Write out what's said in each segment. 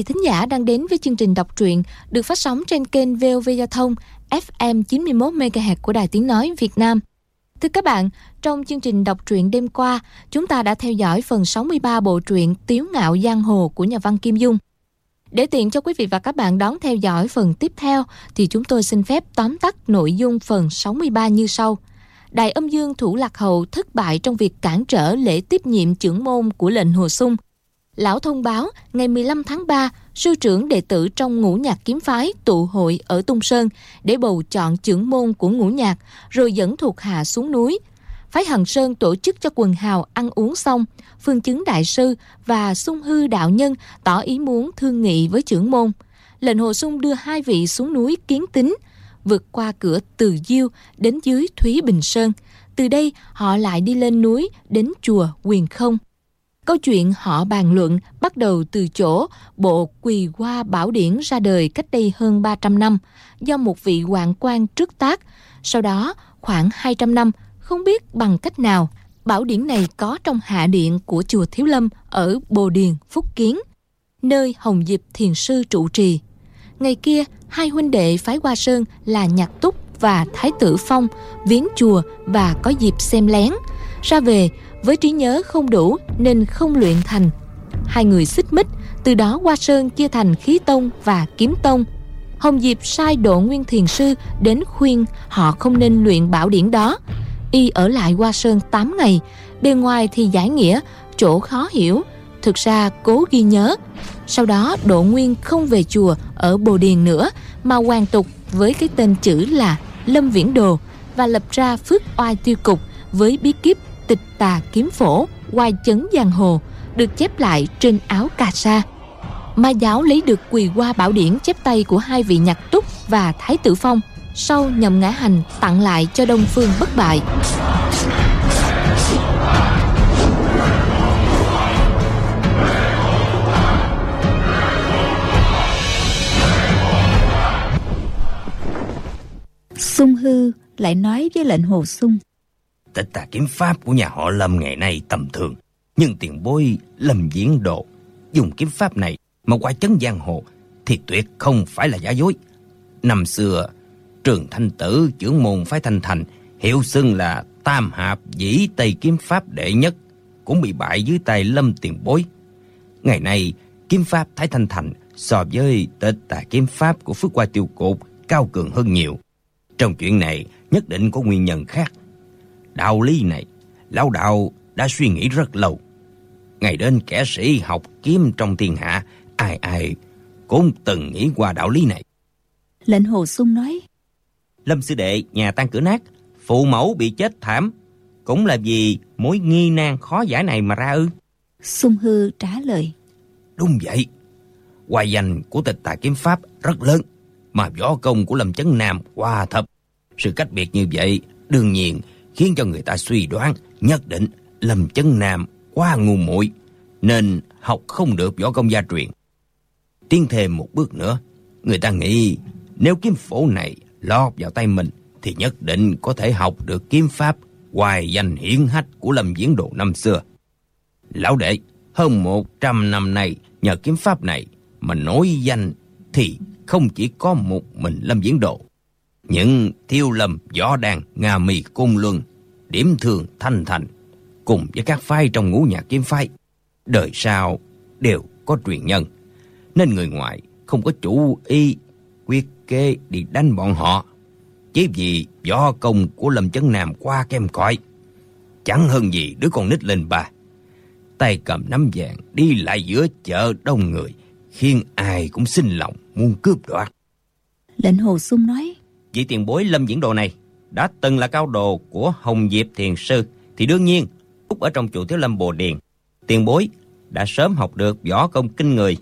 vị thính giả đang đến với chương trình đọc truyện được phát sóng trên kênh VOV Giao thông FM 91 MHz của Đài Tiếng nói Việt Nam. Thưa các bạn, trong chương trình đọc truyện đêm qua, chúng ta đã theo dõi phần 63 bộ truyện Tiếu ngạo giang hồ của nhà văn Kim Dung. Để tiện cho quý vị và các bạn đón theo dõi phần tiếp theo thì chúng tôi xin phép tóm tắt nội dung phần 63 như sau. Đại âm dương Thủ Lạc Hậu thất bại trong việc cản trở lễ tiếp nhiệm trưởng môn của lệnh Hồ Sung. Lão thông báo ngày 15 tháng 3, sư trưởng đệ tử trong ngũ nhạc kiếm phái tụ hội ở Tung Sơn để bầu chọn trưởng môn của ngũ nhạc rồi dẫn thuộc hạ xuống núi. Phái Hằng Sơn tổ chức cho quần hào ăn uống xong, phương chứng đại sư và sung hư đạo nhân tỏ ý muốn thương nghị với trưởng môn. Lệnh Hồ Sung đưa hai vị xuống núi kiến tính, vượt qua cửa Từ Diêu đến dưới Thúy Bình Sơn. Từ đây họ lại đi lên núi đến chùa Quyền Không. Câu chuyện họ bàn luận bắt đầu từ chỗ bộ Quỳ Hoa Bảo Điển ra đời cách đây hơn 300 năm do một vị hoàng quan trước tác. Sau đó, khoảng 200 năm, không biết bằng cách nào, Bảo Điển này có trong hạ điện của chùa Thiếu Lâm ở Bồ Điền, Phúc Kiến, nơi Hồng Diệp Thiền Sư trụ trì. Ngày kia, hai huynh đệ phái Hoa Sơn là Nhạc Túc và Thái Tử Phong viếng chùa và có dịp xem lén. Ra về, với trí nhớ không đủ nên không luyện thành. Hai người xích mích, từ đó Hoa Sơn chia thành khí tông và kiếm tông. Hồng Diệp sai Độ Nguyên Thiền Sư đến khuyên họ không nên luyện bảo điển đó. Y ở lại Hoa Sơn 8 ngày, bề ngoài thì giải nghĩa, chỗ khó hiểu, thực ra cố ghi nhớ. Sau đó Độ Nguyên không về chùa ở Bồ Điền nữa mà hoàn tục với cái tên chữ là Lâm Viễn Đồ và lập ra Phước Oai Tiêu Cục với bí kíp tịch tà kiếm phổ, qua chấn giang hồ, được chép lại trên áo cà sa. Ma giáo lấy được quỳ qua bảo điển chép tay của hai vị nhạc túc và thái tử phong, sau nhầm ngã hành tặng lại cho Đông Phương bất bại. Sung hư lại nói với lệnh hồ sung Tịch tà kiếm pháp của nhà họ Lâm ngày nay tầm thường, nhưng tiền bối Lâm Diễn Độ dùng kiếm pháp này mà qua chấn giang hồ thì tuyệt không phải là giả dối. Năm xưa, Trường Thanh Tử trưởng môn phái Thanh Thành hiệu xưng là Tam Hạp Dĩ Tây kiếm pháp đệ nhất cũng bị bại dưới tay Lâm Tiền Bối. Ngày nay, kiếm pháp Thái Thanh Thành so với tịch tà kiếm pháp của Phước Qua Tiêu Cột cao cường hơn nhiều. Trong chuyện này nhất định có nguyên nhân khác. Đạo lý này, lão đạo đã suy nghĩ rất lâu. Ngày đến kẻ sĩ học kiếm trong thiên hạ, ai ai cũng từng nghĩ qua đạo lý này. Lệnh Hồ Sung nói, Lâm sư đệ nhà tan cửa nát, phụ mẫu bị chết thảm, cũng là vì mối nghi nan khó giải này mà ra ư. Sung Hư trả lời, Đúng vậy, hoài danh của tịch tà kiếm pháp rất lớn, mà võ công của Lâm Chấn Nam qua thập. Sự cách biệt như vậy, đương nhiên khiến cho người ta suy đoán nhất định Lâm Chấn Nam quá ngu muội nên học không được võ công gia truyền. Tiến thêm một bước nữa, người ta nghĩ nếu kiếm phổ này lọt vào tay mình thì nhất định có thể học được kiếm pháp hoài danh hiển hách của Lâm Diễn Đồ năm xưa. Lão đệ, hơn một trăm năm nay nhờ kiếm pháp này mà nổi danh thì không chỉ có một mình Lâm Diễn Đồ. Những thiêu lâm, võ đàn, nga mì cung luân, điểm thường thanh thành, cùng với các phái trong ngũ nhạc kiếm phái, đời sau đều có truyền nhân. Nên người ngoại không có chủ y quyết kê đi đánh bọn họ. Chỉ vì võ công của Lâm Chấn Nam qua kem cõi. Chẳng hơn gì đứa con nít lên bà Tay cầm nắm vàng đi lại giữa chợ đông người, khiến ai cũng xin lòng muốn cướp đoạt. Lệnh Hồ Sung nói, Vị tiền bối Lâm Diễn Đồ này đã từng là cao đồ của Hồng Diệp Thiền Sư, thì đương nhiên, lúc ở trong chùa Thiếu Lâm Bồ Điền, tiền bối đã sớm học được võ công kinh người.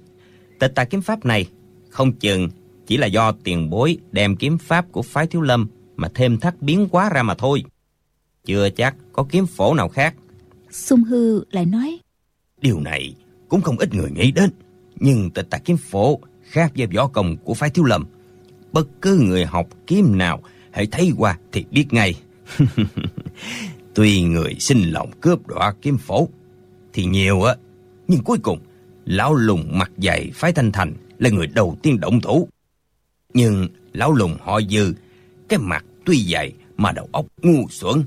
Tịch tà kiếm pháp này không chừng chỉ là do tiền bối đem kiếm pháp của phái Thiếu Lâm mà thêm thắt biến hóa ra mà thôi. Chưa chắc có kiếm phổ nào khác. Sung Hư lại nói, Điều này cũng không ít người nghĩ đến. Nhưng tịch tà kiếm phổ khác với võ công của phái Thiếu Lâm. Bất cứ người học kiếm nào hãy thấy qua thì biết ngay. Tuy người xin lòng cướp đoạt kiếm phổ thì nhiều á, nhưng cuối cùng Lão lùng mặt dày phái thanh thành là người đầu tiên động thủ. Nhưng lão lùng họ dư, cái mặt tuy dày mà đầu óc ngu xuẩn.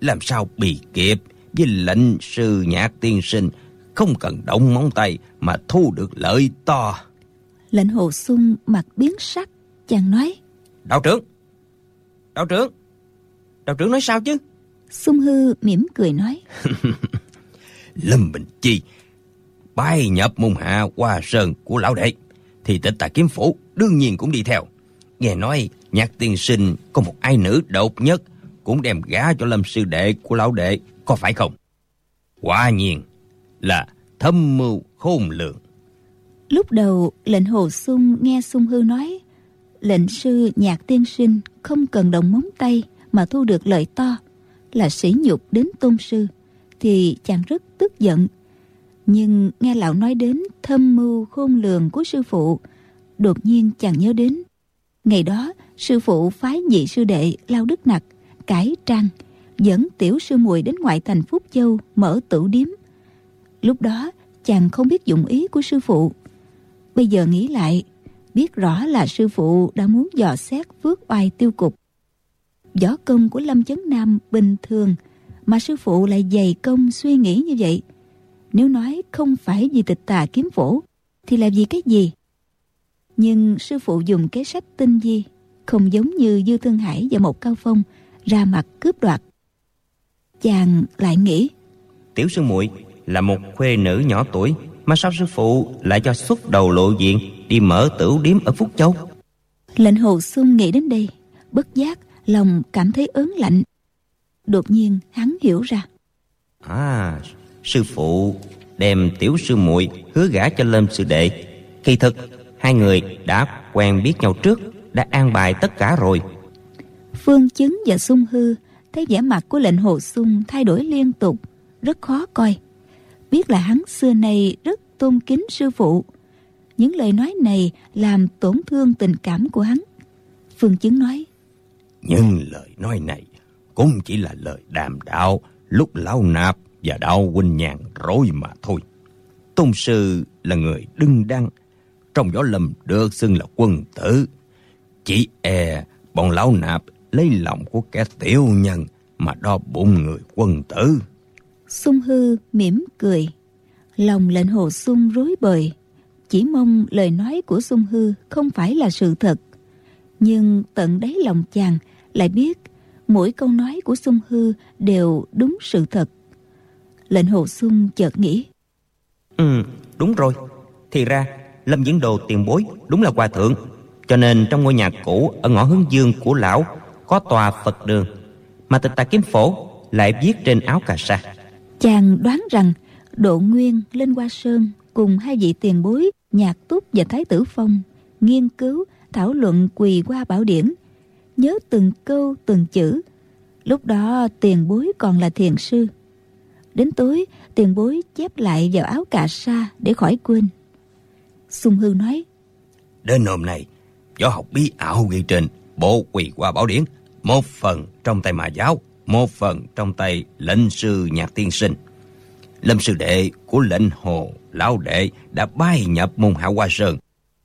Làm sao bị kịp với lệnh sư nhạc tiên sinh không cần động móng tay mà thu được lợi to. Lệnh hồ sung mặt biến sắc, chàng nói. Đạo trưởng! Đạo trưởng! Đạo trưởng nói sao chứ? Sung hư mỉm cười nói. Lâm Bình Chi bay nhập môn hạ qua sơn của lão đệ thì tịch tà kiếm phủ đương nhiên cũng đi theo. Nghe nói nhạc tiên sinh có một ai nữ độc nhất cũng đem gá cho lâm sư đệ của lão đệ, có phải không? Quả nhiên là thâm mưu khôn lường. Lúc đầu lệnh hồ sung nghe sung hư nói lệnh sư nhạc tiên sinh không cần động móng tay mà thu được lợi to, là sỉ nhục đến tôn sư, thì chàng rất tức giận. Nhưng nghe lão nói đến thâm mưu khôn lường của sư phụ, đột nhiên chàng nhớ đến, ngày đó sư phụ phái nhị sư đệ lao đức nặc, cải trang, dẫn tiểu sư muội đến ngoại thành phúc châu mở tửu điếm. Lúc đó chàng không biết dụng ý của sư phụ. Bây giờ nghĩ lại biết rõ là sư phụ đã muốn dò xét phước oai tiêu cục. Võ công của lâm chấn nam bình thường, mà sư phụ lại dày công suy nghĩ như vậy. Nếu nói không phải vì tịch tà kiếm phổ, thì là vì cái gì? Nhưng sư phụ dùng cái sách tinh di, không giống như dư thương hải và một cao phong, ra mặt cướp đoạt. Chàng lại nghĩ, tiểu sư muội là một khuê nữ nhỏ tuổi mà sao sư phụ lại cho xuất đầu lộ diện đi mở tửu điếm ở phúc châu? Lệnh hồ xuân nghĩ đến đây bất giác lòng cảm thấy ớn lạnh. Đột nhiên hắn hiểu ra. À sư phụ đem tiểu sư muội hứa gả cho lâm sư đệ. Kỳ thực hai người đã quen biết nhau trước đã an bài tất cả rồi. Phương chứng và sung hư thấy vẻ mặt của lệnh hồ sung thay đổi liên tục rất khó coi biết là hắn xưa nay rất tôn kính sư phụ. Những lời nói này làm tổn thương tình cảm của hắn. Phương chứng nói, nhưng lời nói này cũng chỉ là lời đàm đạo, lúc lão nạp và đạo huynh nhàn rối mà thôi. Tôn sư là người đưng đăng trong võ lâm được xưng là quân tử. Chỉ e bọn lão nạp lấy lòng của kẻ tiểu nhân mà đo bụng người quân tử sung hư mỉm cười. Lòng lệnh hồ sung rối bời. Chỉ mong lời nói của sung hư không phải là sự thật. Nhưng tận đáy lòng chàng lại biết mỗi câu nói của sung hư đều đúng sự thật. Lệnh hồ sung chợt nghĩ. Ừ đúng rồi. Thì ra, lâm diễn đồ tiền bối đúng là hòa thượng. Cho nên trong ngôi nhà cũ ở ngõ hướng dương của lão có tòa phật đường. Mà tịch tà kiếm phổ lại viết trên áo cà sa chàng đoán rằng độ nguyên lên qua sơn cùng hai vị tiền bối, nhạc túc và thái tử phong nghiên cứu, thảo luận quỳ qua bảo điển, nhớ từng câu, từng chữ. Lúc đó tiền bối còn là thiền sư. Đến tối, tiền bối chép lại vào áo cà sa để khỏi quên. Sung hư nói, đến hôm nay, võ học bí ảo ghi trên bộ quỳ qua bảo điển, một phần trong tay mà giáo một phần trong tay lệnh sư nhạc tiên sinh. Lâm sư đệ của lệnh hồ lão đệ đã bay nhập môn hạ hoa sơn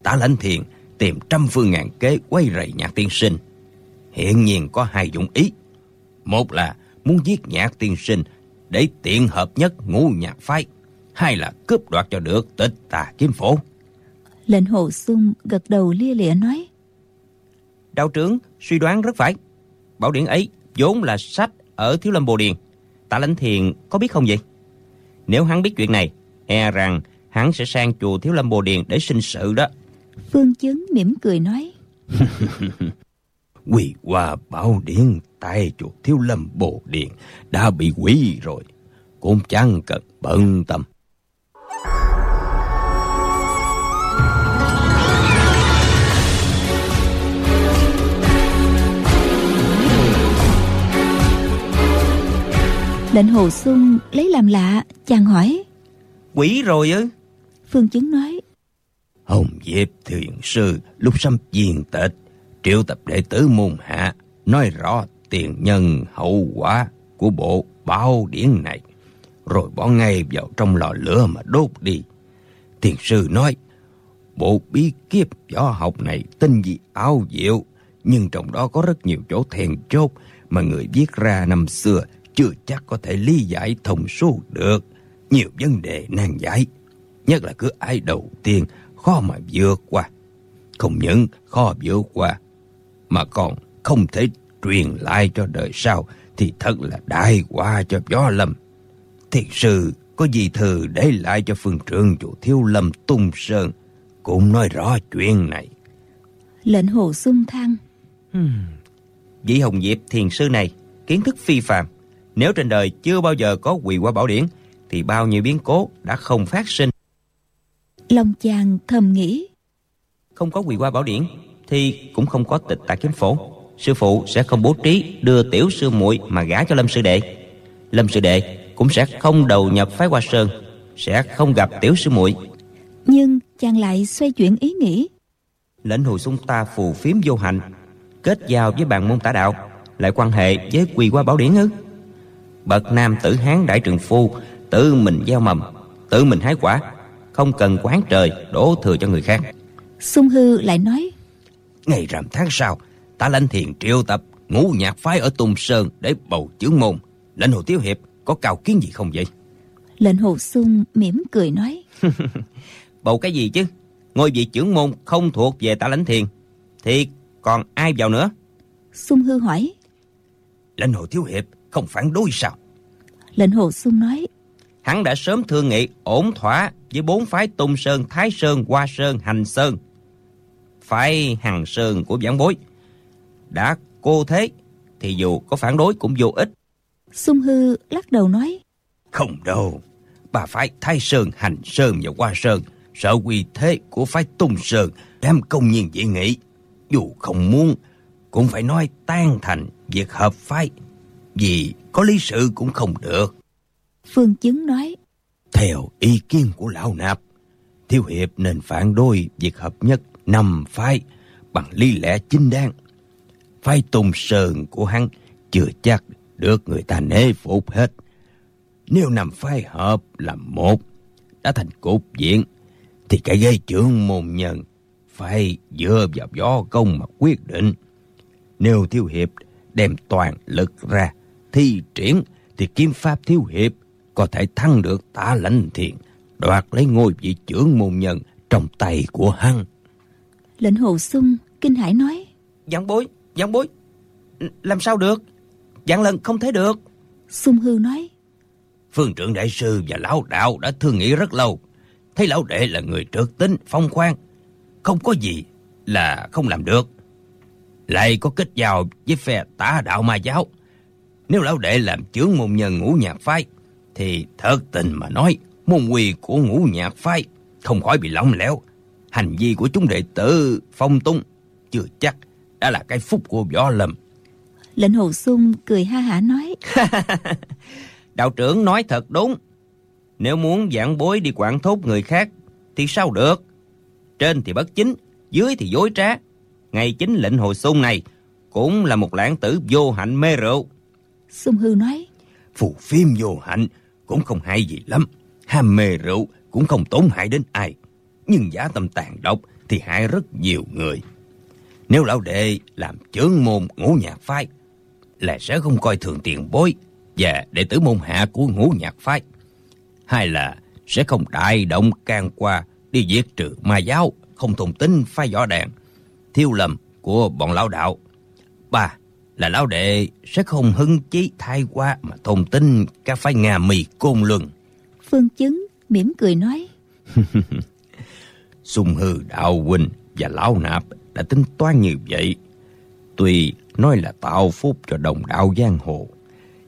tả lãnh thiền tìm trăm phương ngàn kế quay rầy nhạc tiên sinh. Hiện nhiên có hai dụng ý. Một là muốn giết nhạc tiên sinh để tiện hợp nhất ngũ nhạc phái. Hai là cướp đoạt cho được tịch tà kiếm phổ. Lệnh hồ sung gật đầu lia lịa nói đạo trưởng suy đoán rất phải. Bảo điển ấy vốn là sách ở thiếu lâm bồ điền. Tạ lãnh thiền có biết không vậy? Nếu hắn biết chuyện này e rằng hắn sẽ sang chùa thiếu lâm bồ điền để sinh sự đó. Phương chứng mỉm cười nói. Quỳ qua bảo điển tại chùa thiếu lâm bồ điền đã bị hủy rồi. Cũng chẳng cần bận tâm lệnh hồ xuân lấy làm lạ chàng hỏi. Quỷ rồi ư? Phương chứng nói. Hồng diệp thiền sư lúc xâm viên tịch triệu tập đệ tử môn hạ nói rõ tiền nhân hậu quả của bộ báo điển này. Rồi bỏ ngay vào trong lò lửa mà đốt đi. Thiền sư nói, bộ bí kiếp võ học này tinh dị áo diệu, nhưng trong đó có rất nhiều chỗ thèn chốt mà người viết ra năm xưa chưa chắc có thể lý giải thông suốt được. Nhiều vấn đề nan giải, nhất là cứ ai đầu tiên khó mà vượt qua. Không những khó vượt qua, mà còn không thể truyền lại cho đời sau thì thật là đại quả cho võ lâm. Thiệt sư có gì thư để lại cho phương trưởng chủ thiếu lâm tung sơn cũng nói rõ chuyện này. Lệnh hồ sung thăng. Hmm. Vị Hồng Diệp thiền sư này kiến thức phi phàm. Nếu trên đời chưa bao giờ có quỳ qua bảo điển thì bao nhiêu biến cố đã không phát sinh. Long chàng thầm nghĩ. Không có quỳ qua bảo điển thì cũng không có tịch tại kiếm phổ. Sư phụ sẽ không bố trí đưa tiểu sư muội mà gả cho Lâm sư đệ. Lâm sư đệ cũng sẽ không đầu nhập phái Hoa Sơn, sẽ không gặp tiểu sư muội. Nhưng chàng lại xoay chuyển ý nghĩ. Lệnh hồi xung ta phù phiếm vô hạnh, kết giao với bạn môn tả đạo, lại quan hệ với quỳ qua bảo điển ư? Bậc nam tử hán đại trường phu, tự mình gieo mầm, tự mình hái quả, không cần quán trời đổ thừa cho người khác. Sung Hư lại nói Ngày rằm tháng sau Ta lãnh thiền triệu tập ngũ nhạc phái ở Tùng Sơn Để bầu chướng môn. Lãnh hồ Tiếu Hiệp có cao kiến gì không vậy? Lệnh hồ sung mỉm cười nói Bầu cái gì chứ? Ngôi vị trưởng môn không thuộc về ta lãnh thiền. Thì còn ai vào nữa? Sung hư hỏi Lãnh hồ Thiếu Hiệp không phản đối sao? Lệnh hồ sung nói Hắn đã sớm thương nghị ổn thỏa Với bốn phái Tung Sơn, Thái Sơn, Hoa Sơn, Hành Sơn. Phái Hằng Sơn của giảng bối. Đã cô thế Thì dù có phản đối cũng vô ích. Sung hư lắc đầu nói Không đâu. Bà phái Thái Sơn, Hành Sơn và Hoa Sơn Sợ quy thế của phái Tung Sơn Đem công nhiên dị nghị. Dù không muốn Cũng phải nói tan thành việc hợp phái Vì có lý sự cũng không được Phương Chứng nói Theo ý kiến của Lão Nạp Thiếu Hiệp nên phản đối việc hợp nhất năm phái bằng lý lẽ chính đáng. Phái Tùng Sơn của hắn chưa chắc được người ta nể phục hết. Nếu năm phái hợp làm một, đã thành cục diện, thì cái gây trưởng môn nhân phải dựa vào gió công mà quyết định. Nếu Thiếu Hiệp đem toàn lực ra, thi triển, thì kiếm pháp Thiếu Hiệp có thể thắng được tả lãnh thiện, đoạt lấy ngôi vị trưởng môn nhân trong tay của hắn. Lệnh hồ sung kinh hãi nói Giảng bối, giảng bối Làm sao được? Giảng lần không thể được. Sung hư nói Phương trưởng đại sư và lão đạo đã thương nghĩ rất lâu. Thấy lão đệ là người trượt tính, phong khoan Không có gì là không làm được. Lại có kết giao với phe tả đạo ma giáo Nếu lão đệ làm chướng môn nhân ngũ nhạc phái Thì thật tình mà nói Môn quy của ngũ nhạc phái Không khỏi bị lỏng lẻo hành vi của chúng đệ tử phong tung chưa chắc đã là cái phúc của võ lâm. Lệnh hồ sung cười ha hả nói. Đạo trưởng nói thật đúng. Nếu muốn giảng bối đi quản thốt người khác thì sao được? Trên thì bất chính, dưới thì dối trá. Ngay chính lệnh hồ sung này cũng là một lãng tử vô hạnh mê rượu. Sung hư nói. Phù phim vô hạnh cũng không hay gì lắm. Ham mê rượu cũng không tốn hại đến ai nhưng giả tâm tàn độc thì hại rất nhiều người. Nếu lão đệ làm chướng môn ngũ nhạc phái, là sẽ không coi thường tiền bối và đệ tử môn hạ của ngũ nhạc phái. Hay là sẽ không đại động can qua đi giết trừ ma giáo, không thông tin phai võ đàn, thiêu lầm của bọn lão đạo. Ba là lão đệ sẽ không hưng chí thay qua mà thông tin các phái Nga mì côn luân. Phương chứng mỉm cười nói. Sung hư đạo huynh và lão nạp đã tính toán như vậy. Tuy nói là tạo phúc cho đồng đạo giang hồ,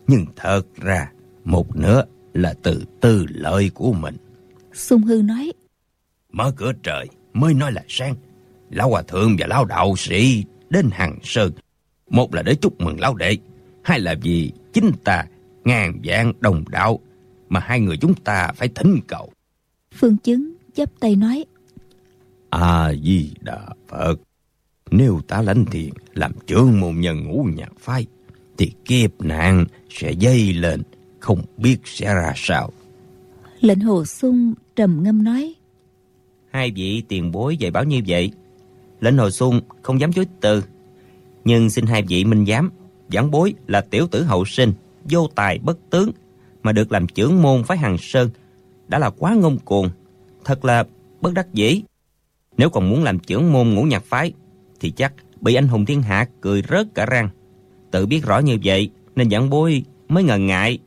nhưng thật ra một nửa là từ tư lợi của mình. Sung hư nói, Mở cửa trời mới nói là sang. Lão Hòa Thượng và Lão Đạo Sĩ đến Hằng Sơn. Một là để chúc mừng Lão Đệ, hai là vì chính ta ngàn vạn đồng đạo mà hai người chúng ta phải thỉnh cầu. Phương Chứng chấp tay nói, A-di-đà Phật. Nếu ta lãnh thiện làm trưởng môn nhân ngũ nhạc phái, thì kiếp nạn sẽ dây lên, không biết sẽ ra sao. Lệnh hồ sung trầm ngâm nói. Hai vị tiền bối dạy bảo như vậy, lệnh Hồ Xuân không dám chối từ. Nhưng xin hai vị minh giám, giảng bối là tiểu tử hậu sinh, vô tài bất tướng, mà được làm trưởng môn phái Hằng Sơn, đã là quá ngông cuồng, thật là bất đắc dĩ. Nếu còn muốn làm trưởng môn ngũ nhạc phái, thì chắc bị anh hùng thiên hạ cười rớt cả răng. Tự biết rõ như vậy, nên giảng bối mới ngần ngại.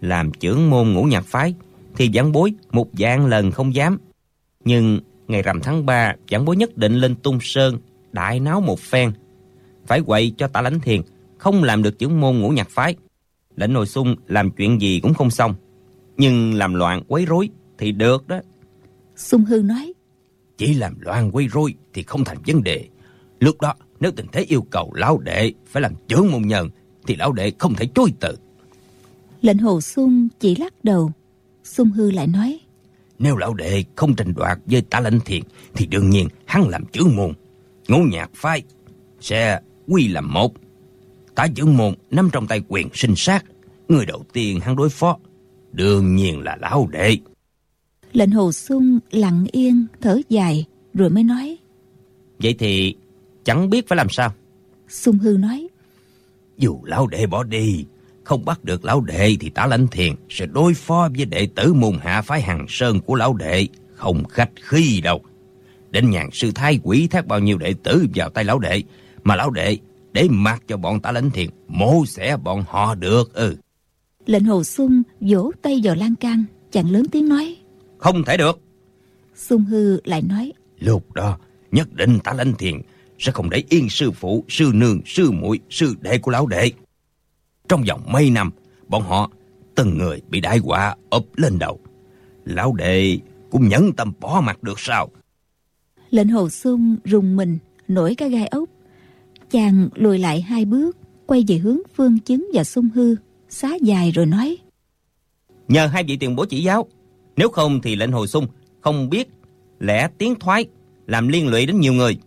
Làm trưởng môn ngũ nhạc phái, thì giảng bối một dạng lần không dám. Nhưng ngày rằm tháng 3, giảng bối nhất định lên tung sơn, đại náo một phen. Phải quậy cho tả lãnh thiền, không làm được trưởng môn ngũ nhạc phái. Lệnh nội sung làm chuyện gì cũng không xong. Nhưng làm loạn quấy rối thì được đó. Sung Hư nói. Chỉ làm loạn quấy rối thì không thành vấn đề. Lúc đó nếu tình thế yêu cầu lão đệ phải làm trưởng môn nhân thì lão đệ không thể chối từ. Lệnh hồ sung chỉ lắc đầu. Sung Hư lại nói. Nếu lão đệ không tranh đoạt với tả lãnh thiền thì đương nhiên hắn làm trưởng môn. Ngũ nhạc phái sẽ quy làm một. Tả trưởng môn nắm trong tay quyền sinh sát. Người đầu tiên hắn đối phó đương nhiên là lão đệ. Lệnh hồ sung lặng yên thở dài rồi mới nói. Vậy thì chẳng biết phải làm sao. Sung Hư nói. Dù lão đệ bỏ đi, không bắt được lão đệ thì tả lãnh thiền sẽ đối phó với đệ tử môn hạ phái hàng sơn của lão đệ, không khách khí đâu. Đến nhàn sư thái quỷ thác bao nhiêu đệ tử vào tay lão đệ, mà lão đệ để mặc cho bọn tả lãnh thiền mổ xẻ bọn họ được ừ. Lệnh hồ sung vỗ tay vào lan can, chàng lớn tiếng nói. Không thể được. Sung hư lại nói. Lúc đó, nhất định tả lãnh thiền sẽ không để yên sư phụ, sư nương, sư muội, sư đệ của lão đệ. Trong vòng mấy năm, bọn họ từng người bị đại họa ập lên đầu. Lão đệ cũng nhẫn tâm bỏ mặt được sao? Lệnh hồ sung rùng mình, nổi cả gai ốc. Chàng lùi lại hai bước, quay về hướng phương chứng và sung hư, xá dài rồi nói. Nhờ hai vị tiền bố chỉ giáo, nếu không thì lệnh hồ sung không biết lẽ tiếng thoái làm liên lụy đến nhiều người.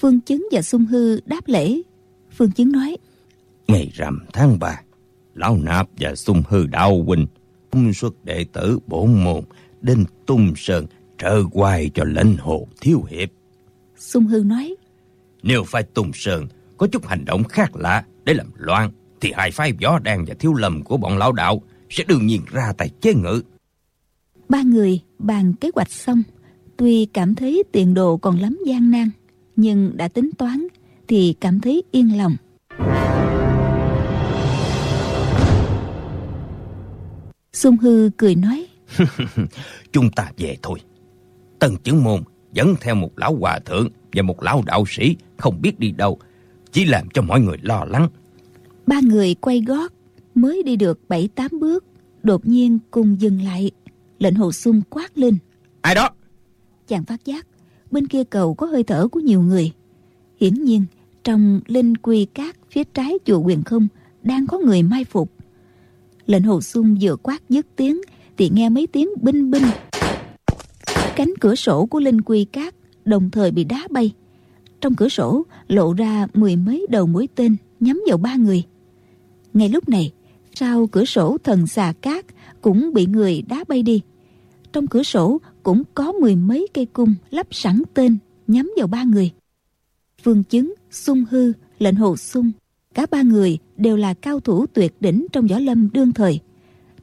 Phương Chứng và Sung Hư đáp lễ. Phương Chứng nói. Ngày rằm tháng 3, Lão Nạp và Sung Hư Đạo Huynh tung xuất đệ tử bổn môn đến tung sơn trợ quay cho lệnh hồ thiếu hiệp. Sung Hư nói. Nếu phải tung sơn có chút hành động khác lạ để làm loạn, thì hai phái võ đàn và thiếu lầm của bọn lão đạo sẽ đương nhiên ra tay chế ngự. Ba người bàn kế hoạch xong, tuy cảm thấy tiền đồ còn lắm gian nan, nhưng đã tính toán thì cảm thấy yên lòng. Xuân Hư cười nói Chúng ta về thôi Tân chứng môn dẫn theo một lão hòa thượng Và một lão đạo sĩ không biết đi đâu Chỉ làm cho mọi người lo lắng Ba người quay gót Mới đi được bảy tám bước Đột nhiên cùng dừng lại Lệnh hồ sung quát lên Ai đó Chàng phát giác bên kia cầu có hơi thở của nhiều người. Hiển nhiên, trong linh quy cát phía trái chùa quyền không đang có người mai phục. Lệnh hồ sung vừa quát dứt tiếng thì nghe mấy tiếng binh binh. Cánh cửa sổ của linh quy cát đồng thời bị đá bay. Trong cửa sổ lộ ra mười mấy đầu mũi tên nhắm vào ba người. Ngay lúc này, sau cửa sổ thần xà cát cũng bị người đá bay đi. Trong cửa sổ cũng có mười mấy cây cung lắp sẵn tên nhắm vào ba người. Phương chứng, sung hư, lệnh hồ sung, cả ba người đều là cao thủ tuyệt đỉnh trong võ lâm đương thời.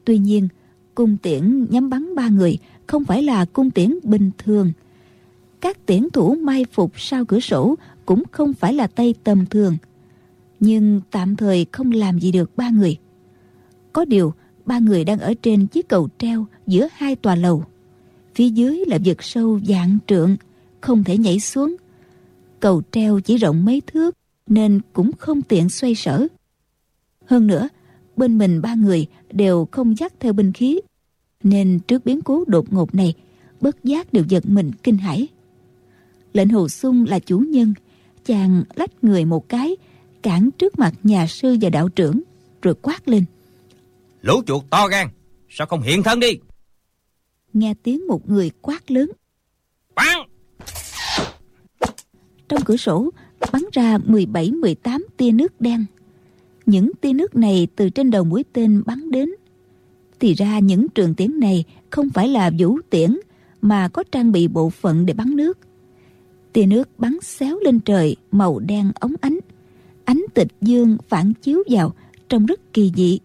Tuy nhiên, cung tiễn nhắm bắn ba người không phải là cung tiễn bình thường. Các tiễn thủ mai phục sau cửa sổ cũng không phải là tay tầm thường. Nhưng tạm thời không làm gì được ba người. Có điều, ba người đang ở trên chiếc cầu treo giữa hai tòa lầu phía dưới là vực sâu dạng trượng không thể nhảy xuống cầu treo chỉ rộng mấy thước nên cũng không tiện xoay sở hơn nữa bên mình ba người đều không dắt theo binh khí nên trước biến cố đột ngột này bất giác đều giật mình kinh hãi lệnh hồ sung là chủ nhân chàng lách người một cái cản trước mặt nhà sư và đạo trưởng rồi quát lên lũ chuột to gan sao không hiện thân đi nghe tiếng một người quát lớn. Bắn! Trong cửa sổ bắn ra 17-18 tia nước đen. Những tia nước này từ trên đầu mũi tên bắn đến. Thì ra những trường tiễn này không phải là vũ tiễn mà có trang bị bộ phận để bắn nước. Tia nước bắn xéo lên trời, màu đen ống ánh. Ánh tịch dương phản chiếu vào, trông rất kỳ dị.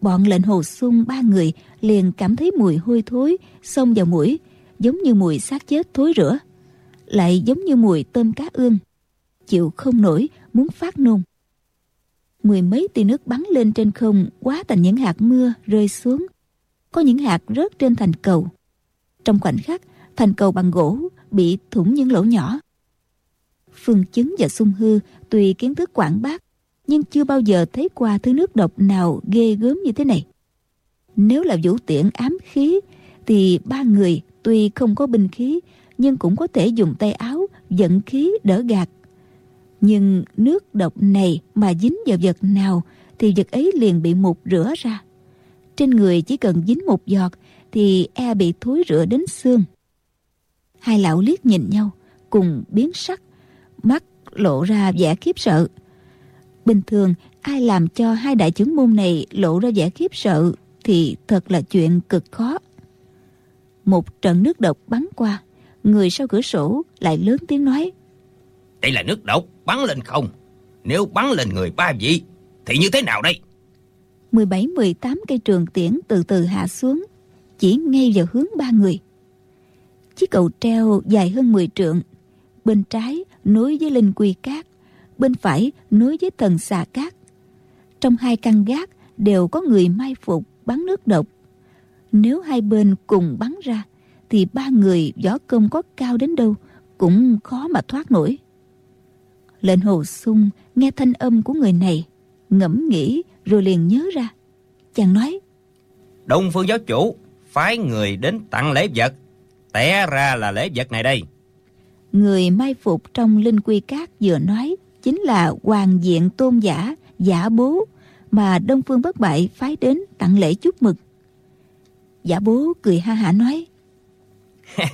Bọn lệnh hồ sung ba người liền cảm thấy mùi hôi thối, xông vào mũi, giống như mùi xác chết thối rữa lại giống như mùi tôm cá ương, chịu không nổi, muốn phát nôn mười mấy tia nước bắn lên trên không, quá thành những hạt mưa rơi xuống có những hạt rớt trên thành cầu trong khoảnh khắc, thành cầu bằng gỗ bị thủng những lỗ nhỏ. Phương chứng và sung hư tùy kiến thức quảng bác, nhưng chưa bao giờ thấy qua thứ nước độc nào ghê gớm như thế này. Nếu là vũ tiễn ám khí, thì ba người tuy không có binh khí, nhưng cũng có thể dùng tay áo, dẫn khí đỡ gạt. Nhưng nước độc này mà dính vào vật nào, thì vật ấy liền bị mục rửa ra. Trên người chỉ cần dính một giọt, thì e bị thối rửa đến xương hai lão liếc nhìn nhau cùng biến sắc mắt lộ ra vẻ khiếp sợ. Bình thường ai làm cho hai đại chứng môn này lộ ra vẻ khiếp sợ thì thật là chuyện cực khó. Một trận nước độc bắn qua người sau cửa sổ lại lớn tiếng nói đây là nước độc bắn lên không? Nếu bắn lên người ba vị thì như thế nào đây? 17-18 cây trường tiễn từ từ hạ xuống chỉ ngay vào hướng ba người chiếc cầu treo dài hơn 10 trượng. Bên trái, nối với linh quy cát. Bên phải, nối với thần xà cát. Trong hai căn gác đều có người mai phục bắn nước độc. Nếu hai bên cùng bắn ra, thì ba người võ công có cao đến đâu cũng khó mà thoát nổi. Lệnh hồ sung, nghe thanh âm của người này, ngẫm nghĩ rồi liền nhớ ra. Chàng nói, đông phương giáo chủ, phái người đến tặng lễ vật té ra là lễ vật này đây. Người mai phục trong linh quy cát vừa nói chính là hoàng diện tôn giả giả bố mà đông phương bất bại phái đến tặng lễ chúc mừng. Giả bố cười ha hả nói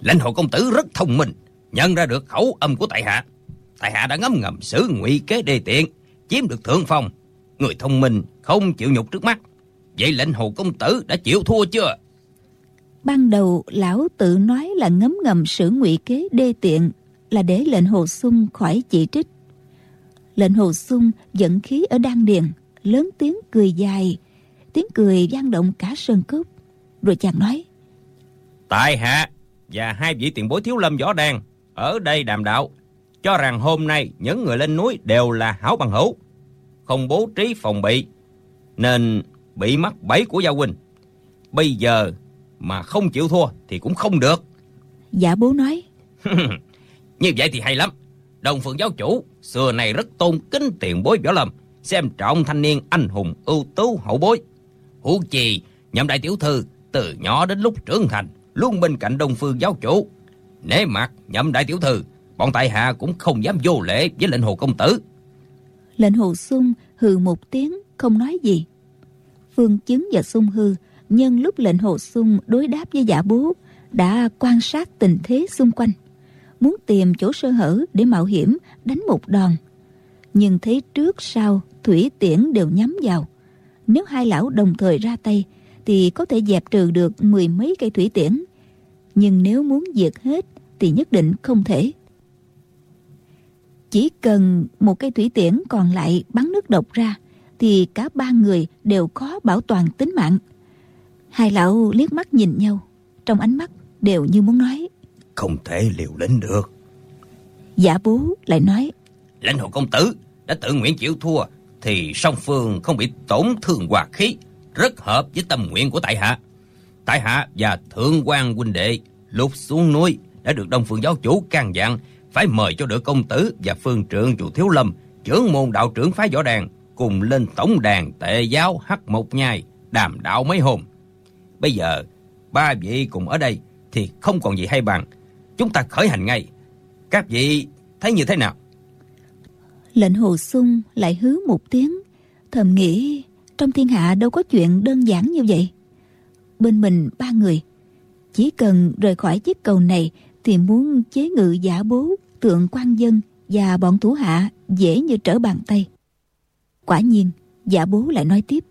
lãnh hộ công tử rất thông minh nhận ra được khẩu âm của tại hạ. Tại hạ đã ngấm ngầm xử ngụy kế đề tiện chiếm được thượng phong. Người thông minh không chịu nhục trước mắt. Vậy lệnh hồ công tử đã chịu thua chưa ban đầu, lão tự nói là ngấm ngầm sử ngụy kế đê tiện là để lệnh hồ sung khỏi chỉ trích. Lệnh hồ sung dẫn khí ở đan điền, lớn tiếng cười dài, tiếng cười vang động cả sơn cốc. Rồi chàng nói, tại hạ và hai vị tiền bối thiếu lâm võ đan, ở đây đàm đạo, cho rằng hôm nay những người lên núi đều là hảo bằng hữu, không bố trí phòng bị, nên bị mắc bẫy của gia huynh. Bây giờ mà không chịu thua thì cũng không được. Dạ bố nói. Như vậy thì hay lắm. Đồng phượng giáo chủ xưa này rất tôn kính tiền bối võ lâm xem trọng thanh niên anh hùng ưu tú hậu bối. Huống chi nhậm đại tiểu thư từ nhỏ đến lúc trưởng thành luôn bên cạnh đông phương giáo chủ. Nể mặt nhậm đại tiểu thư bọn tại hạ cũng không dám vô lễ với lệnh hồ công tử. Lệnh hồ sung hừ một tiếng không nói gì. Phương chứng và sung hư nhân lúc lệnh hồ sung đối đáp với giả bố, đã quan sát tình thế xung quanh. Muốn tìm chỗ sơ hở để mạo hiểm, đánh một đòn. Nhưng thấy trước sau, thủy tiễn đều nhắm vào. Nếu hai lão đồng thời ra tay, thì có thể dẹp trừ được mười mấy cây thủy tiễn. Nhưng nếu muốn diệt hết, thì nhất định không thể. Chỉ cần một cây thủy tiễn còn lại bắn nước độc ra, thì cả ba người đều khó bảo toàn tính mạng hai lão liếc mắt nhìn nhau trong ánh mắt đều như muốn nói. Không thể liều lĩnh được. Giả bố lại nói lãnh hồ công tử đã tự nguyện chịu thua thì song phương không bị tổn thương hòa khí rất hợp với tâm nguyện của tại hạ. Tại hạ và thượng quan huynh đệ lúc xuống núi đã được đông phương giáo chủ can dặn phải mời cho đỡ công tử và phương trưởng chủ thiếu lâm trưởng môn đạo trưởng phái võ đàn cùng lên tổng đàn tệ giáo hắc một nhai đàm đạo mấy hôm bây giờ ba vị cùng ở đây thì không còn gì hay bằng. Chúng ta khởi hành ngay. Các vị thấy như thế nào? Lệnh hồ sung lại hứ một tiếng. Thầm nghĩ trong thiên hạ đâu có chuyện đơn giản như vậy. Bên mình ba người chỉ cần rời khỏi chiếc cầu này thì muốn chế ngự giả bố tượng quan dân và bọn thủ hạ dễ như trở bàn tay. Quả nhiên giả bố lại nói tiếp.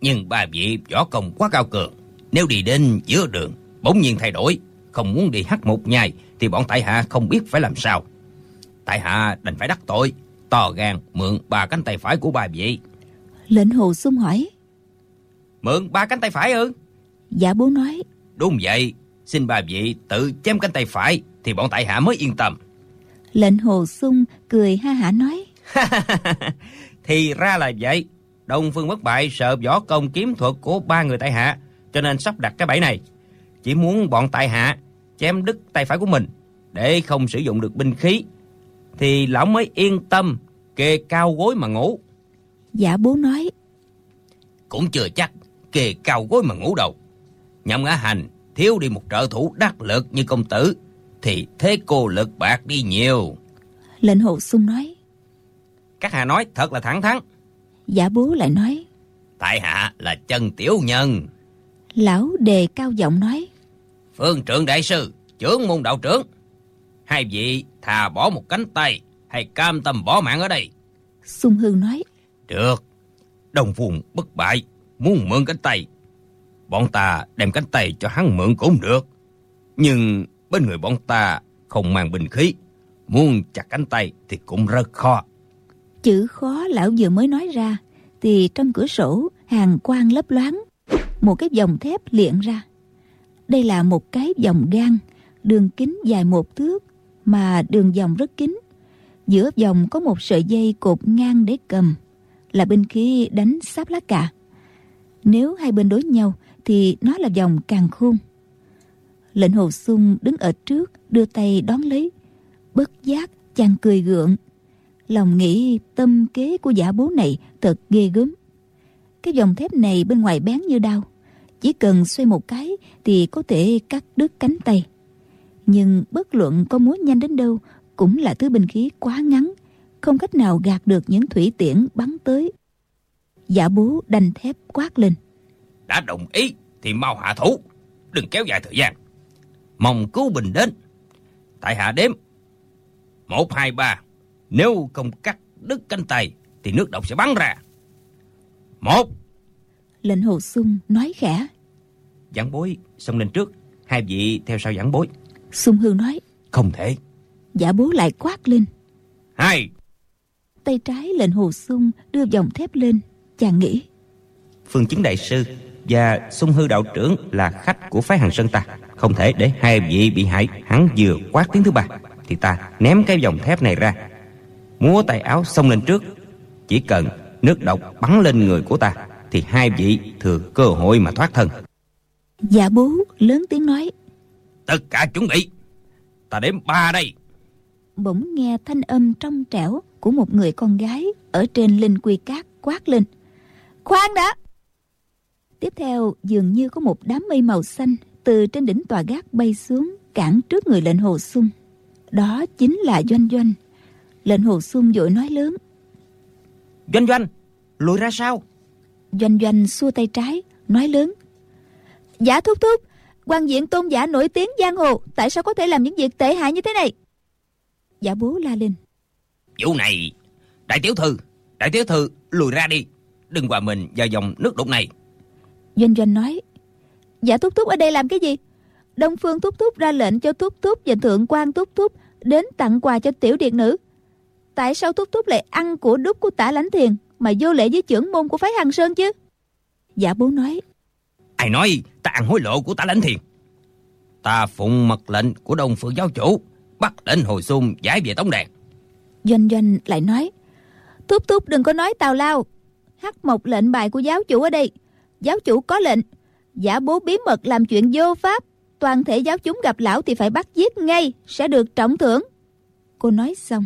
Nhưng ba vị võ công quá cao cường nếu đi đến giữa đường bỗng nhiên thay đổi, không muốn đi hắc một nhai thì bọn tại hạ không biết phải làm sao. Tại hạ đành phải đắc tội, to gan mượn ba cánh tay phải của bà vị. Lệnh hồ sung hỏi. Mượn ba cánh tay phải ư? Giả bố nói. Đúng vậy, xin bà vị tự chém cánh tay phải thì bọn tại hạ mới yên tâm. Lệnh hồ sung cười ha hả nói. thì ra là vậy. Đông Phương bất bại sợ võ công kiếm thuật của ba người tại hạ, cho nên sắp đặt cái bẫy này. Chỉ muốn bọn tại hạ chém đứt tay phải của mình để không sử dụng được binh khí thì lão mới yên tâm kê cao gối mà ngủ. Giả bố nói. Cũng chưa chắc kê cao gối mà ngủ đâu. Nhậm ngã hành thiếu đi một trợ thủ đắc lực như công tử thì thế cô lực bạc đi nhiều. Lệnh hộ sung nói. Các hạ nói thật là thẳng thắn. Giả bố lại nói. Tại hạ là chân tiểu nhân. Lão đề cao giọng nói. Phương trưởng đại sư, trưởng môn đạo trưởng. Hai vị thà bỏ một cánh tay hay cam tâm bỏ mạng ở đây? Sung Hương nói. Được. Đồng vùng bất bại, muốn mượn cánh tay. Bọn ta đem cánh tay cho hắn mượn cũng được. Nhưng bên người bọn ta không mang bình khí. Muốn chặt cánh tay thì cũng rất khó. Chữ khó lão vừa mới nói ra thì trong cửa sổ hàng quang lấp loáng một cái vòng thép liệng ra. Đây là một cái vòng gan đường kính dài một thước, mà đường vòng rất kín. Giữa vòng có một sợi dây cột ngang để cầm, là binh khí đánh sáp lá cà. Nếu hai bên đối nhau thì nó là vòng càng khôn. Lệnh hồ sung đứng ở trước, đưa tay đón lấy. Bất giác chàng cười gượng. Lòng nghĩ tâm kế của giả bố này thật ghê gớm. Cái vòng thép này bên ngoài bén như đau chỉ cần xoay một cái thì có thể cắt đứt cánh tay. Nhưng bất luận có múa nhanh đến đâu, cũng là thứ binh khí quá ngắn, không cách nào gạt được những thủy tiễn bắn tới. Giả bố đanh thép quát lên. Đã đồng ý thì mau hạ thủ, đừng kéo dài thời gian. Mong cứu bình đến. Tại hạ đếm, một, hai, ba, nếu không cắt đứt cánh tay thì nước độc sẽ bắn ra. Một lệnh hồ sung nói khẽ. Giảng bối xông lên trước. Hai vị theo sau giảng bối. Sung hương nói không thể. Giả bố lại quát lên. Hai. Tay trái lệnh hồ sung đưa vòng thép lên. Chàng nghĩ phương chứng đại sư và sung hư đạo trưởng là khách của phái hàng sơn ta. Không thể để hai vị bị hại. Hắn vừa quát tiếng thứ ba thì ta ném cái vòng thép này ra. Múa tay áo xông lên trước. Chỉ cần nước độc bắn lên người của ta thì hai vị thừa cơ hội mà thoát thân. Dạ bố lớn tiếng nói. Tất cả chuẩn bị. Ta đếm ba đây. Bỗng nghe thanh âm trong trẻo Của một người con gái Ở trên linh quy cát quát lên. Khoan đã! Tiếp theo dường như có một đám mây màu xanh Từ trên đỉnh tòa gác bay xuống Cản trước người lệnh hồ sung. Đó chính là Doanh Doanh. Lệnh hồ sung vội nói lớn. Doanh Doanh Lùi ra sao Doanh Doanh xua tay trái Nói lớn. Giả thúc thúc quan diện tôn giả nổi tiếng giang hồ Tại sao có thể làm những việc tệ hại như thế này? Giả bố la lên. Vụ này Đại tiểu thư Đại tiểu thư lùi ra đi. Đừng hòa mình vào dòng nước đục này. Doanh Doanh nói. Giả thúc thúc ở đây làm cái gì? Đông Phương thúc thúc ra lệnh cho thúc thúc Và thượng quan thúc thúc Đến tặng quà cho tiểu điệt nữ. Tại sao thúc thúc lại ăn của đúc của tả lãnh thiền Mà vô lệ với trưởng môn của phái Hằng Sơn chứ? Giả bố nói. Ai nói ta ăn hối lộ của ta lãnh thiền. Ta phụng mật lệnh của Đông Phương giáo chủ Bắt lệnh hồi xung giải về tống đàn. Doanh doanh lại nói Thúc thúc đừng có nói tào lao. Hắc một lệnh bài của giáo chủ ở đây. Giáo chủ có lệnh Giả bố bí mật làm chuyện vô pháp Toàn thể giáo chúng gặp lão thì phải bắt giết ngay Sẽ được trọng thưởng. Cô nói xong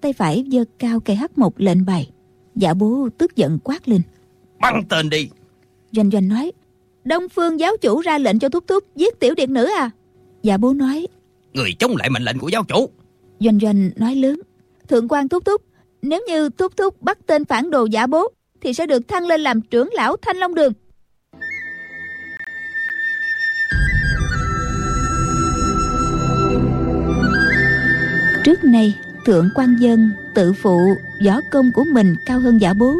Tay phải giơ cao cây hắc một lệnh bài Giả bố tức giận quát lên. Bắn tên đi. Doanh doanh nói Đông Phương giáo chủ ra lệnh cho Thúc Thúc giết tiểu điệt nữ à? Dạ bố nói Người chống lại mệnh lệnh của giáo chủ. Doanh doanh nói lớn Thượng quan Thúc Thúc Nếu như Thúc Thúc bắt tên phản đồ giả bố Thì sẽ được thăng lên làm trưởng lão Thanh Long Đường. Trước nay Thượng quan dân, tự phụ, võ công của mình cao hơn giả bố.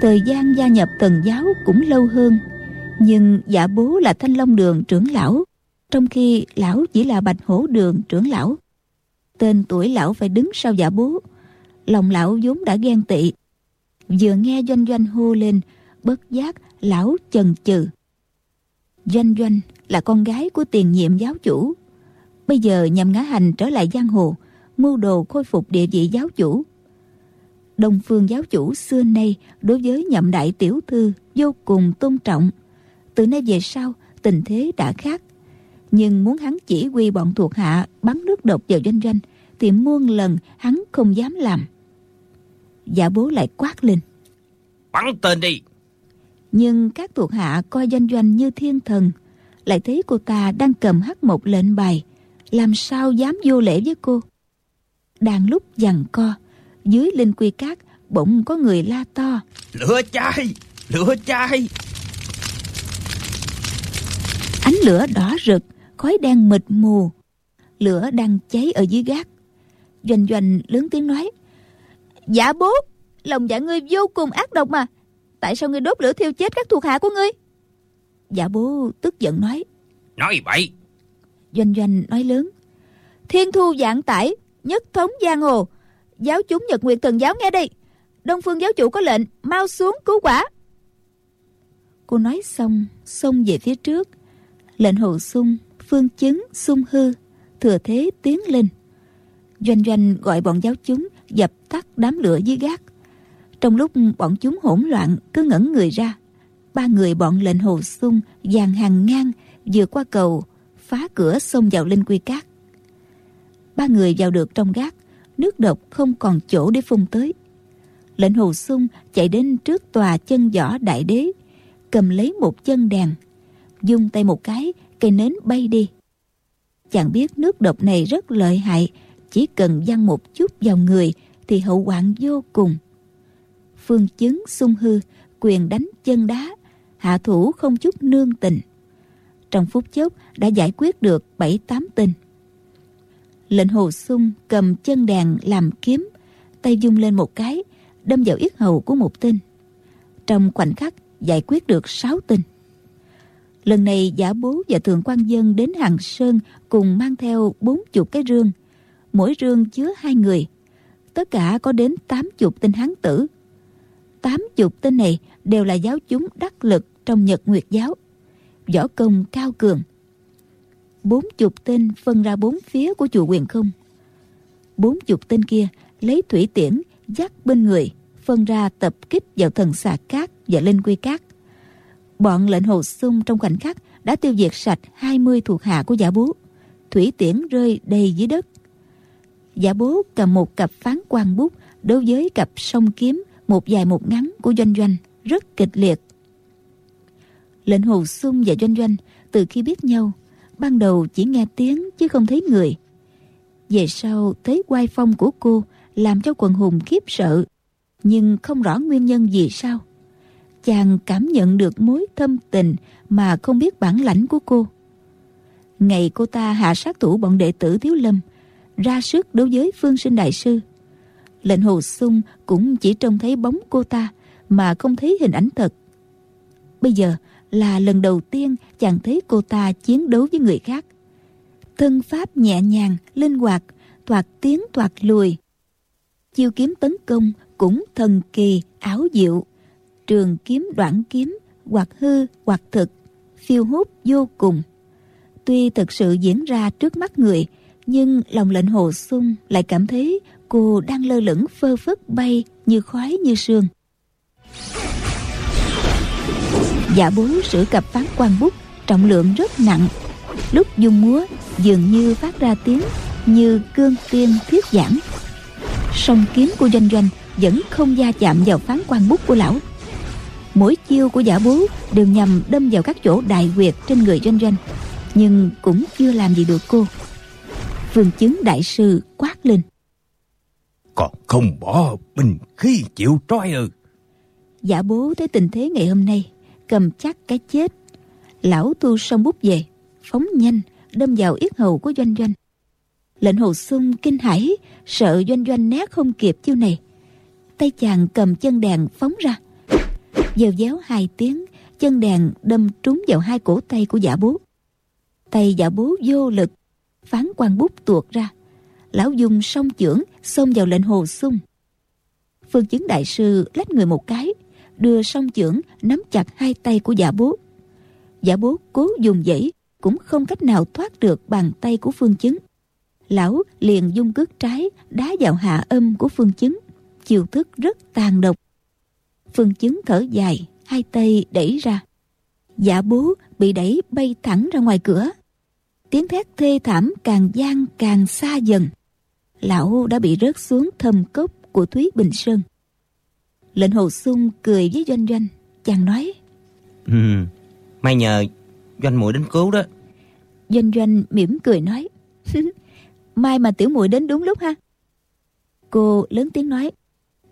Thời gian gia nhập tần giáo cũng lâu hơn, nhưng giả bố là thanh long đường trưởng lão, trong khi lão chỉ là bạch hổ đường trưởng lão. Tên tuổi lão phải đứng sau giả bố, lòng lão vốn đã ghen tị. Vừa nghe doanh doanh hô lên, bất giác lão chần chừ. Doanh doanh là con gái của tiền nhiệm giáo chủ, bây giờ nhằm ngã hành trở lại giang hồ mưu đồ khôi phục địa vị giáo chủ. Đông phương giáo chủ xưa nay đối với nhậm đại tiểu thư vô cùng tôn trọng. Từ nay về sau tình thế đã khác. Nhưng muốn hắn chỉ huy bọn thuộc hạ bắn nước độc vào doanh doanh thì muôn lần hắn không dám làm. Giả bố lại quát lên. Bắn tên đi. Nhưng các thuộc hạ coi doanh doanh như thiên thần. Lại thấy cô ta đang cầm hắt một lệnh bài. Làm sao dám vô lễ với cô đang lúc giằng co dưới linh quy cát bỗng có người la to. Lửa cháy lửa cháy. Ánh lửa đỏ rực khói đen mịt mù. Lửa đang cháy ở dưới gác. Doanh doanh lớn tiếng nói dạ bố lòng dạ ngươi vô cùng ác độc mà. Tại sao ngươi đốt lửa thiêu chết các thuộc hạ của ngươi? Dạ bố tức giận nói nói bậy. Doanh doanh nói lớn thiên thu dạng tải nhất thống giang hồ. Giáo chúng nhật nguyệt thần giáo nghe đi. Đông phương giáo chủ có lệnh, mau xuống cứu quả. Cô nói xong, xông về phía trước. Lệnh hồ sung, phương chứng, sung hư, thừa thế tiến lên. Doanh doanh gọi bọn giáo chúng, dập tắt đám lửa dưới gác. Trong lúc bọn chúng hỗn loạn, cứ ngẩn người ra. Ba người bọn lệnh hồ sung dàn hàng ngang, vừa qua cầu, phá cửa xông vào linh quy cát ba người vào được trong gác, nước độc không còn chỗ để phun tới. Lệnh hồ sung chạy đến trước tòa chân võ đại đế, cầm lấy một chân đèn dung tay một cái, cây nến bay đi. Chàng biết nước độc này rất lợi hại, chỉ cần văng một chút vào người thì hậu hoạn vô cùng. Phương chứng sung hư, quyền đánh chân đá, hạ thủ không chút nương tình. Trong phút chốc đã giải quyết được bảy tám tình lệnh hồ sung cầm chân đàn làm kiếm, tay dung lên một cái, đâm vào yết hầu của một tên. Trong khoảnh khắc, giải quyết được sáu tên. Lần này, giả bố và thượng quan dân đến hàng sơn cùng mang theo bốn chục cái rương. Mỗi rương chứa hai người. Tất cả có đến tám chục tên hán tử. Tám chục tên này đều là giáo chúng đắc lực trong nhật nguyệt giáo. Võ công cao cường bốn chục tên phân ra bốn phía của chùa quyền không. Bốn chục tên kia lấy thủy tiễn, dắt bên người, phân ra tập kích vào thần xà cát và linh quy cát. Bọn lệnh hồ sung trong khoảnh khắc đã tiêu diệt sạch 20 thuộc hạ của giả bố. Thủy tiễn rơi đầy dưới đất. Giả bố cầm một cặp phán quan bút đối với cặp song kiếm một dài một ngắn của doanh doanh, rất kịch liệt. Lệnh hồ sung và doanh doanh từ khi biết nhau ban đầu chỉ nghe tiếng chứ không thấy người. Về sau, thấy quai phong của cô làm cho quần hùng khiếp sợ, nhưng không rõ nguyên nhân gì sao. Chàng cảm nhận được mối thâm tình mà không biết bản lãnh của cô. Ngày cô ta hạ sát thủ bọn đệ tử thiếu lâm, ra sức đối với phương sinh đại sư. Lệnh hồ sung cũng chỉ trông thấy bóng cô ta mà không thấy hình ảnh thật. Bây giờ là lần đầu tiên chàng thấy cô ta chiến đấu với người khác. Thân pháp nhẹ nhàng, linh hoạt toạt tiến toạt lùi. Chiêu kiếm tấn công cũng thần kỳ, áo diệu. Trường kiếm, đoạn kiếm, hoặc hư, hoặc thực, phiêu hút vô cùng. Tuy thực sự diễn ra trước mắt người, nhưng lòng lệnh hồ sung lại cảm thấy cô đang lơ lửng phơ phất bay như khói như sương. Giả bố sử cặp phán quan bút trọng lượng rất nặng. Lúc dung múa dường như phát ra tiếng như cương tiên thiết giảng. Song kiếm của doanh doanh vẫn không gia chạm vào phán quan bút của lão. Mỗi chiêu của giả bố đều nhằm đâm vào các chỗ đại quyệt trên người doanh doanh nhưng cũng chưa làm gì được cô. Vương chứng đại sư quát lên. Còn không bỏ binh khí chịu trói ư? Giả bố thấy tình thế ngày hôm nay cầm chắc cái chết lão tu xong bút về, phóng nhanh, đâm vào yết hầu của doanh doanh. Lệnh hồ sung kinh hãi, sợ doanh doanh né không kịp chiêu này. Tay chàng cầm chân đàn phóng ra. Dèo déo hai tiếng, chân đàn đâm trúng vào hai cổ tay của giả bố. Tay giả bố vô lực, phán quan bút tuột ra. Lão dùng song chưởng xông vào lệnh hồ sung. Phương chứng đại sư lách người một cái, đưa song chưởng nắm chặt hai tay của giả bố giả bố cố dùng dãy cũng không cách nào thoát được bàn tay của phương chứng. Lão liền dung cước trái đá vào hạ âm của phương chứng. Chiều thức rất tàn độc. Phương chứng thở dài hai tay đẩy ra. Giả bố bị đẩy bay thẳng ra ngoài cửa. Tiếng thét thê thảm càng gian càng xa dần. Lão đã bị rớt xuống thâm cốc của thúy bình sơn. Lệnh hồ sung cười với doanh doanh chàng nói ừ, may nhờ doanh muội đến cứu đó. Doanh doanh mỉm cười nói, mai mà tiểu muội đến đúng lúc ha. Cô lớn tiếng nói,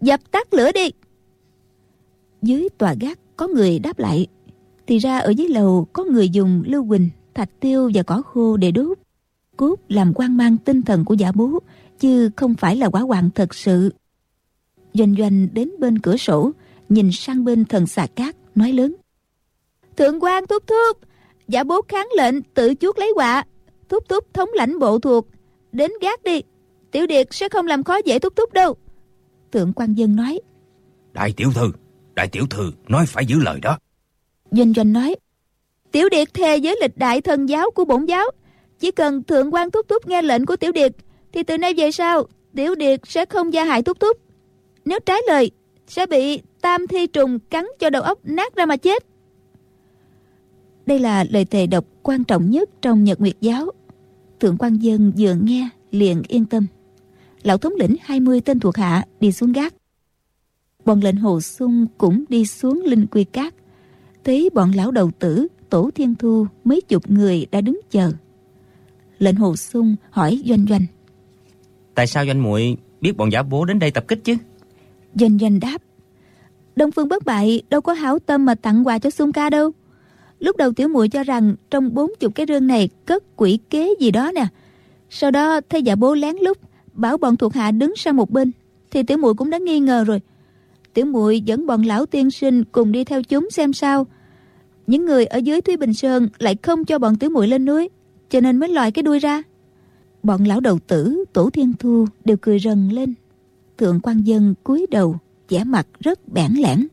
dập tắt lửa đi. Dưới tòa gác có người đáp lại, thì ra ở dưới lầu có người dùng lưu quỳnh, thạch tiêu và cỏ khô để đốt. Cốt làm quan mang tinh thần của giả bố, chứ không phải là quả hoạn thật sự. Doanh doanh đến bên cửa sổ, nhìn sang bên thần xà cát, nói lớn thượng quan thúc thúc. Giả bố kháng lệnh tự chuốt lấy quạ thúc thúc thống lãnh bộ thuộc. Đến gác đi. Tiểu điệt sẽ không làm khó dễ thúc thúc đâu. Thượng quan dân nói. Đại tiểu thư đại tiểu thư nói phải giữ lời đó. Doanh doanh nói. Tiểu điệt thề với lịch đại thần giáo của bổn giáo. Chỉ cần thượng quan thúc thúc nghe lệnh của tiểu điệt thì từ nay về sau tiểu điệt sẽ không gia hại thúc thúc. Nếu trái lời sẽ bị tam thi trùng cắn cho đầu óc nát ra mà chết đây là lời thề độc quan trọng nhất trong nhật nguyệt giáo. Thượng quan dân vừa nghe liền yên tâm. Lão thống lĩnh 20 tên thuộc hạ đi xuống gác. Bọn lệnh hồ sung cũng đi xuống linh quy cát. Thấy bọn lão đầu tử tổ thiên thu mấy chục người đã đứng chờ. Lệnh hồ sung hỏi doanh doanh. Tại sao doanh muội biết bọn giả bố đến đây tập kích chứ? Doanh doanh đáp. Đông phương bất bại đâu có hảo tâm mà tặng quà cho sung ca đâu lúc đầu tiểu muội cho rằng trong bốn chục cái rương này cất quỷ kế gì đó nè. Sau đó thấy giả bố lén lút, bảo bọn thuộc hạ đứng sang một bên, thì tiểu muội cũng đã nghi ngờ rồi. Tiểu muội dẫn bọn lão tiên sinh cùng đi theo chúng xem sao. Những người ở dưới thúy bình sơn lại không cho bọn tiểu muội lên núi, cho nên mới lòi cái đuôi ra. Bọn lão đầu tử, tổ thiên thu đều cười rần lên. Thượng quan dân cúi đầu, vẻ mặt rất bản lẻn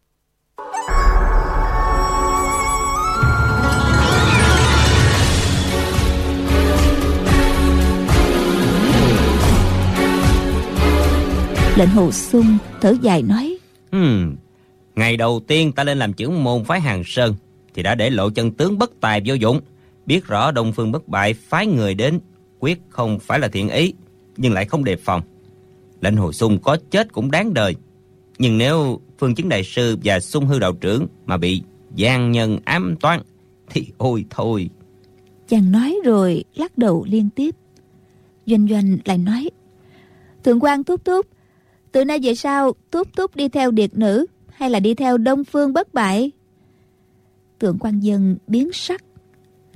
lệnh hồ sung thở dài nói hmm, ngày đầu tiên ta lên làm trưởng môn phái hàng sơn thì đã để lộ chân tướng bất tài vô dụng. Biết rõ đông phương bất bại phái người đến quyết không phải là thiện ý nhưng lại không đề phòng. Lệnh hồ sung có chết cũng đáng đời nhưng nếu phương chứng đại sư và sung hư đạo trưởng mà bị gian nhân ám toán thì ôi thôi. Chàng nói rồi lắc đầu liên tiếp. Doanh doanh lại nói thượng quan thúc thúc từ nay về sau, thúc thúc đi theo điệt nữ hay là đi theo đông phương bất bại? Tượng quan dân biến sắc.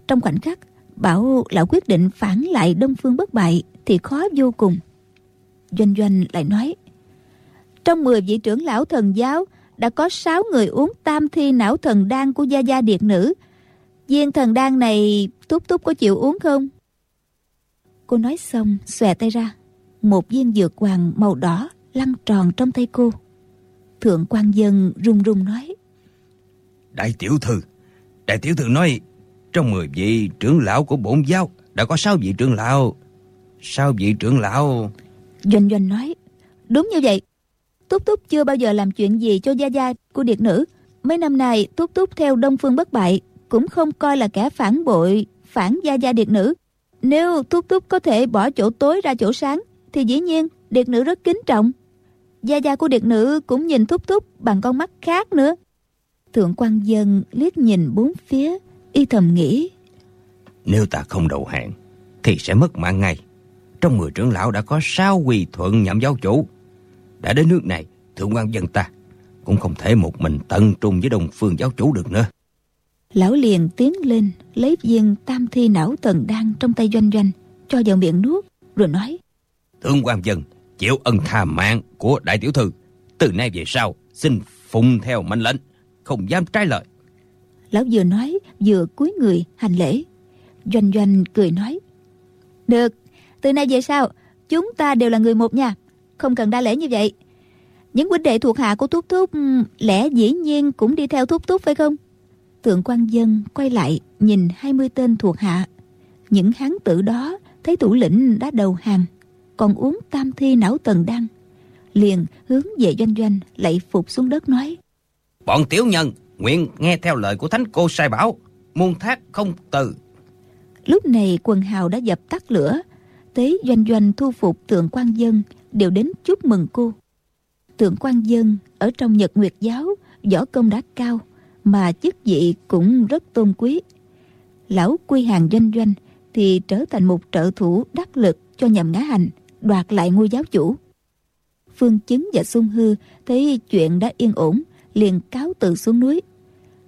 Trong khoảnh khắc, bảo lão quyết định phản lại đông phương bất bại thì khó vô cùng. Doanh doanh lại nói, trong 10 vị trưởng lão thần giáo, đã có 6 người uống tam thi não thần đan của gia gia điệt nữ. Viên thần đan này túc túc có chịu uống không? Cô nói xong, xòe tay ra. Một viên dược hoàng màu đỏ lăn tròn trong tay cô. Thượng quan dân run run nói đại tiểu thư đại tiểu thư nói trong 10 vị trưởng lão của bổn giáo đã có 6 vị trưởng lão. Sáu vị trưởng lão. Doanh doanh nói đúng như vậy. Túc túc chưa bao giờ làm chuyện gì cho gia gia của điệt nữ. Mấy năm nay túc túc theo đông phương bất bại cũng không coi là kẻ phản bội phản gia gia điệt nữ. Nếu túc túc có thể bỏ chỗ tối ra chỗ sáng thì dĩ nhiên điệt nữ rất kính trọng gia gia của điệt nữ cũng nhìn thúc thúc bằng con mắt khác nữa. Thượng quan dân liếc nhìn bốn phía y thầm nghĩ. Nếu ta không đầu hàng thì sẽ mất mạng ngay. Trong mười trưởng lão đã có sáu quỳ thuận nhậm giáo chủ. Đã đến nước này thượng quan dân ta cũng không thể một mình tận trung với đồng phương giáo chủ được nữa. Lão liền tiến lên lấy viên tam thi não tần đan trong tay doanh doanh cho vào miệng nuốt rồi nói. Thượng quan dân chịu ân tha mạng của đại tiểu thư từ nay về sau xin phụng theo mệnh lệnh không dám trái lời lão vừa nói vừa cúi người hành lễ Doanh doanh cười nói. Được, từ nay về sau, chúng ta đều là người một nhà. Không cần đa lễ như vậy. Những huynh đệ thuộc hạ của Thúc Thúc lẽ dĩ nhiên cũng đi theo Thúc Thúc phải không? Thượng quan dân quay lại nhìn 20 tên thuộc hạ. Những hán tử đó thấy thủ lĩnh đã đầu hàng, còn uống tam thi não tần đăng. Liền hướng về doanh doanh lạy phục xuống đất nói. Bọn tiểu nhân nguyện nghe theo lời của thánh cô sai bảo, muôn thác không từ. Lúc này quần hào đã dập tắt lửa, tế doanh doanh thu phục tượng quan dân đều đến chúc mừng cô. Tượng quan dân ở trong Nhật Nguyệt giáo võ công đã cao mà chức vị cũng rất tôn quý. Lão quy hàng doanh doanh thì trở thành một trợ thủ đắc lực cho nhầm ngã hành, đoạt lại ngôi giáo chủ. Phương Chứng và Xuân Hư thấy chuyện đã yên ổn, liền cáo từ xuống núi.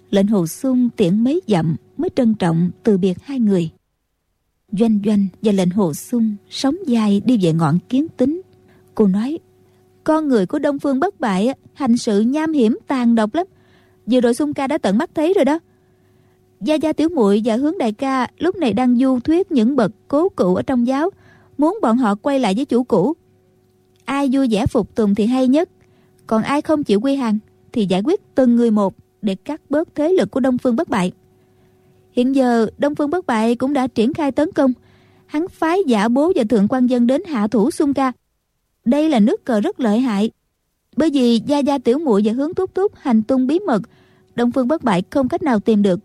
Lệnh Hồ Xuân tiễn mấy dặm mới trân trọng từ biệt hai người. Doanh Doanh và lệnh Hồ Xuân sống dài đi về ngọn kiến tính. Cô nói, con người của Đông Phương bất bại hành sự nham hiểm tàn độc lắm. Vừa rồi Xuân ca đã tận mắt thấy rồi đó. Gia Gia Tiểu muội và Hướng Đại ca lúc này đang du thuyết những bậc cố cụ ở trong giáo, muốn bọn họ quay lại với chủ cũ. Ai vui vẻ phục tùng thì hay nhất, còn ai không chịu quy hàng thì giải quyết từng người một để cắt bớt thế lực của Đông Phương bất bại. Hiện giờ Đông Phương bất bại cũng đã triển khai tấn công, hắn phái giả bố và thượng quan dân đến hạ thủ Xung ca. Đây là nước cờ rất lợi hại, bởi vì Gia Gia Tiểu muội và Hướng Túc Túc hành tung bí mật, Đông Phương bất bại không cách nào tìm được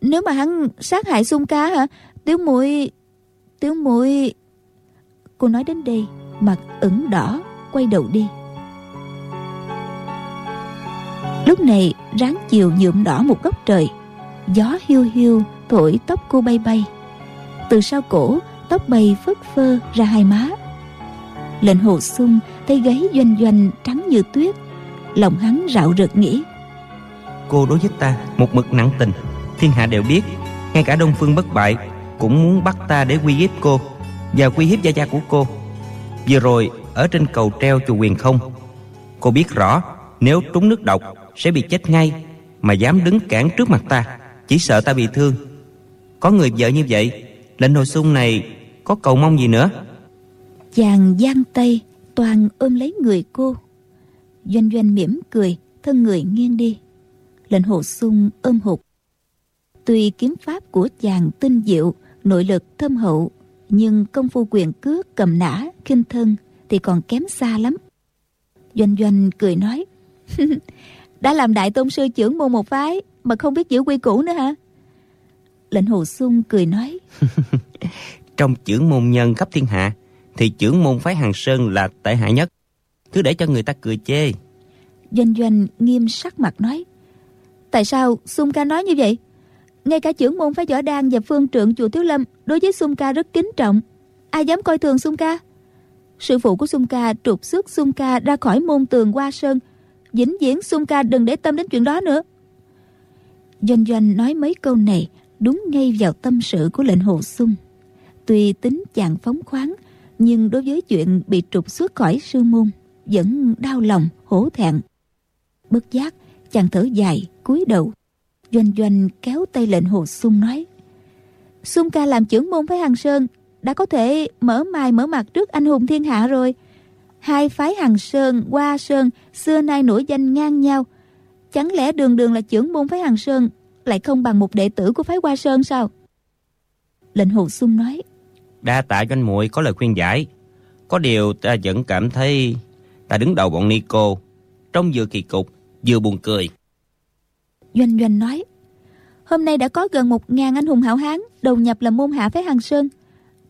nếu mà hắn sát hại sung cá hả Tiểu muội Tiểu muội Cô nói đến đây, Mặt ửng đỏ, Quay đầu đi. Lúc này, ráng chiều nhuộm đỏ một góc trời. Gió hiu hiu Thổi tóc cô bay bay. Từ sau cổ, Tóc bay phất phơ ra hai má. Lệnh hồ sung Thấy gáy doanh doanh trắng như tuyết. Lòng hắn rạo rực nghĩ. Cô đối với ta một mực nặng tình. Thiên hạ đều biết, ngay cả đông phương bất bại cũng muốn bắt ta để quy hiếp cô và quy hiếp gia gia của cô. Vừa rồi ở trên cầu treo chùa quyền không cô biết rõ nếu trúng nước độc sẽ bị chết ngay mà dám đứng cản trước mặt ta chỉ sợ ta bị thương. Có người vợ như vậy lệnh hồi xung này có cầu mong gì nữa? Chàng giang tay toàn ôm lấy người cô. Doanh doanh mỉm cười thân người nghiêng đi. Lệnh hồ sung ôm hụt. Tuy kiếm pháp của chàng tinh diệu, nội lực thâm hậu, nhưng công phu quyền cước cầm nã, kinh thân thì còn kém xa lắm. Doanh Doanh cười nói, đã làm đại tôn sư trưởng môn một phái mà không biết giữ quy củ nữa hả? Lệnh Hồ Xuân cười nói, trong trưởng môn nhân khắp thiên hạ thì trưởng môn phái Hàng Sơn là tệ hại nhất. Cứ để cho người ta cười chê. Doanh Doanh nghiêm sắc mặt nói, tại sao Xuân ca nói như vậy? Ngay cả trưởng môn phái võ đan và phương trượng chùa thiếu lâm đối với sung ca rất kính trọng. Ai dám coi thường sung ca? Sư phụ của sung ca trục xuất sung ca ra khỏi môn tường hoa sơn, vĩnh viễn sung ca đừng để tâm đến chuyện đó nữa. Doanh doanh nói mấy câu này đúng ngay vào tâm sự của lệnh hồ sung. Tuy tính chàng phóng khoáng, nhưng đối với chuyện bị trục xuất khỏi sư môn, vẫn đau lòng, hổ thẹn. Bất giác, chàng thở dài, cúi đầu. Doanh Doanh kéo tay lệnh Hồ Sung nói Sung ca làm trưởng môn phái Hằng Sơn Đã có thể mở mai mở mặt trước anh hùng thiên hạ rồi. Hai phái Hằng Sơn, Hoa Sơn Xưa nay nổi danh ngang nhau. Chẳng lẽ đường đường là trưởng môn phái Hằng Sơn Lại không bằng một đệ tử của phái Hoa Sơn sao? Lệnh Hồ Sung nói Đa tạ doanh muội có lời khuyên giải. Có điều ta vẫn cảm thấy Ta đứng đầu bọn Nico Trông vừa kỳ cục vừa buồn cười Doanh Doanh nói Hôm nay đã có gần một ngàn anh hùng hảo hán Đầu nhập là môn hạ phái Hằng Sơn.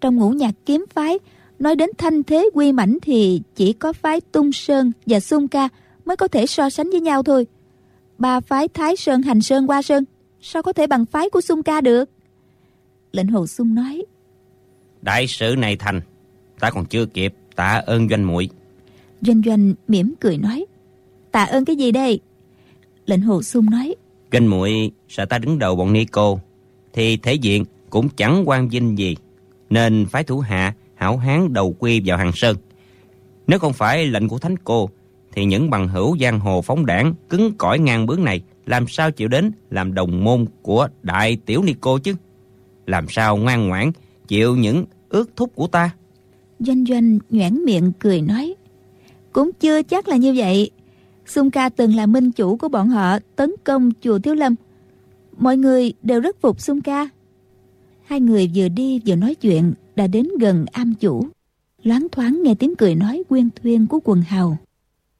Trong ngũ nhạc kiếm phái Nói đến thanh thế quy mảnh Thì chỉ có phái Tung Sơn và Xung Ca Mới có thể so sánh với nhau thôi. Ba phái Thái Sơn, Hành Sơn, Hoa Sơn Sao có thể bằng phái của Xung Ca được? Lệnh Hồ Xung nói Đại sự này thành Ta còn chưa kịp tạ ơn doanh muội. Doanh doanh mỉm cười nói Tạ ơn cái gì đây? Lệnh Hồ Xung nói Doanh muội sợ ta đứng đầu bọn Nico, thì thể diện cũng chẳng quan vinh gì nên phái thủ hạ hảo hán đầu quy vào hàng sơn nếu không phải lệnh của thánh cô, thì những bằng hữu giang hồ phóng đảng cứng cỏi ngang bướng này làm sao chịu đến làm đồng môn của đại tiểu Nico chứ làm sao ngoan ngoãn chịu những ước thúc của ta. Doanh doanh nhoảng miệng cười nói. Cũng chưa chắc là như vậy. Xung ca từng là minh chủ của bọn họ tấn công chùa Thiếu Lâm. Mọi người đều rất phục Xung ca. Hai người vừa đi vừa nói chuyện đã đến gần am chủ. Loáng thoáng nghe tiếng cười nói quyên thuyên của quần hào.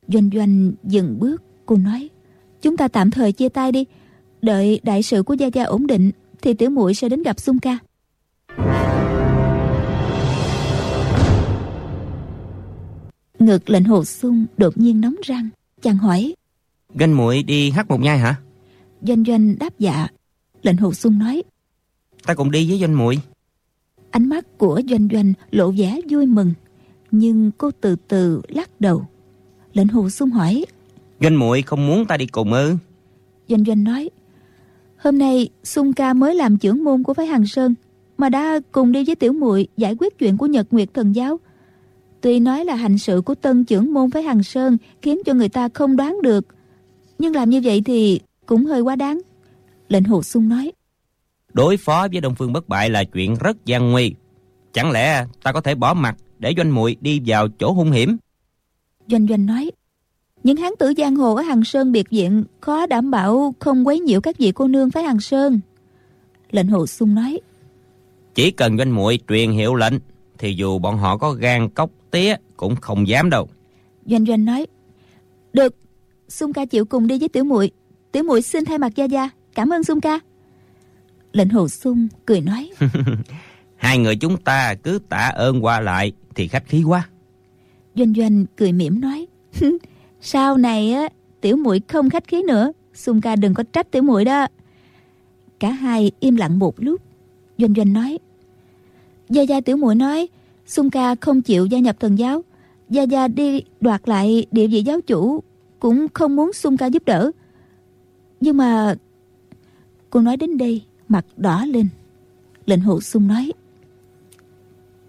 Doanh doanh dừng bước, cô nói. Chúng ta tạm thời chia tay đi. Đợi đại sự của Gia Gia ổn định thì tiểu muội sẽ đến gặp Xung ca. Ngực lệnh hồ sung đột nhiên nóng răng Chàng hỏi. Ganh muội đi hát một nhai hả? Doanh doanh đáp dạ. Lệnh hồ sung nói. Ta cùng đi với doanh muội. Ánh mắt của doanh doanh lộ vẻ vui mừng Nhưng cô từ từ lắc đầu. Lệnh hồ sung hỏi. Doanh muội không muốn ta đi cùng ư? Doanh doanh nói. Hôm nay Sung ca mới làm trưởng môn của phái Hằng Sơn Mà đã cùng đi với tiểu muội giải quyết chuyện của Nhật Nguyệt Thần Giáo Tuy nói là hành sự của tân trưởng môn phái Hằng Sơn khiến cho người ta không đoán được. Nhưng làm như vậy thì cũng hơi quá đáng. Lệnh Hồ Sung nói. Đối phó với Đông Phương bất bại là chuyện rất gian nguy. Chẳng lẽ ta có thể bỏ mặt để doanh muội đi vào chỗ hung hiểm? Doanh Doanh nói. Những hán tử giang hồ ở Hằng Sơn biệt viện khó đảm bảo không quấy nhiễu các vị cô nương phái Hằng Sơn. Lệnh Hồ Sung nói. Chỉ cần doanh muội truyền hiệu lệnh thì dù bọn họ có gan cốc tía cũng không dám đâu. Doanh Doanh nói, được, Sung ca chịu cùng đi với tiểu muội tiểu muội xin thay mặt gia gia, cảm ơn Sung ca. Lệnh Hồ Sung cười nói, hai người chúng ta cứ tạ ơn qua lại thì khách khí quá. Doanh Doanh cười mỉm nói, sau này á tiểu muội không khách khí nữa, Sung ca đừng có trách tiểu muội đó. Cả hai im lặng một lúc, Doanh Doanh nói, Gia Gia tiểu muội nói Xung ca không chịu gia nhập thần giáo. Gia Gia đi đoạt lại địa vị giáo chủ Cũng không muốn Xung ca giúp đỡ. Nhưng mà Cô nói đến đây Mặt đỏ lên. Lệnh hộ Xung nói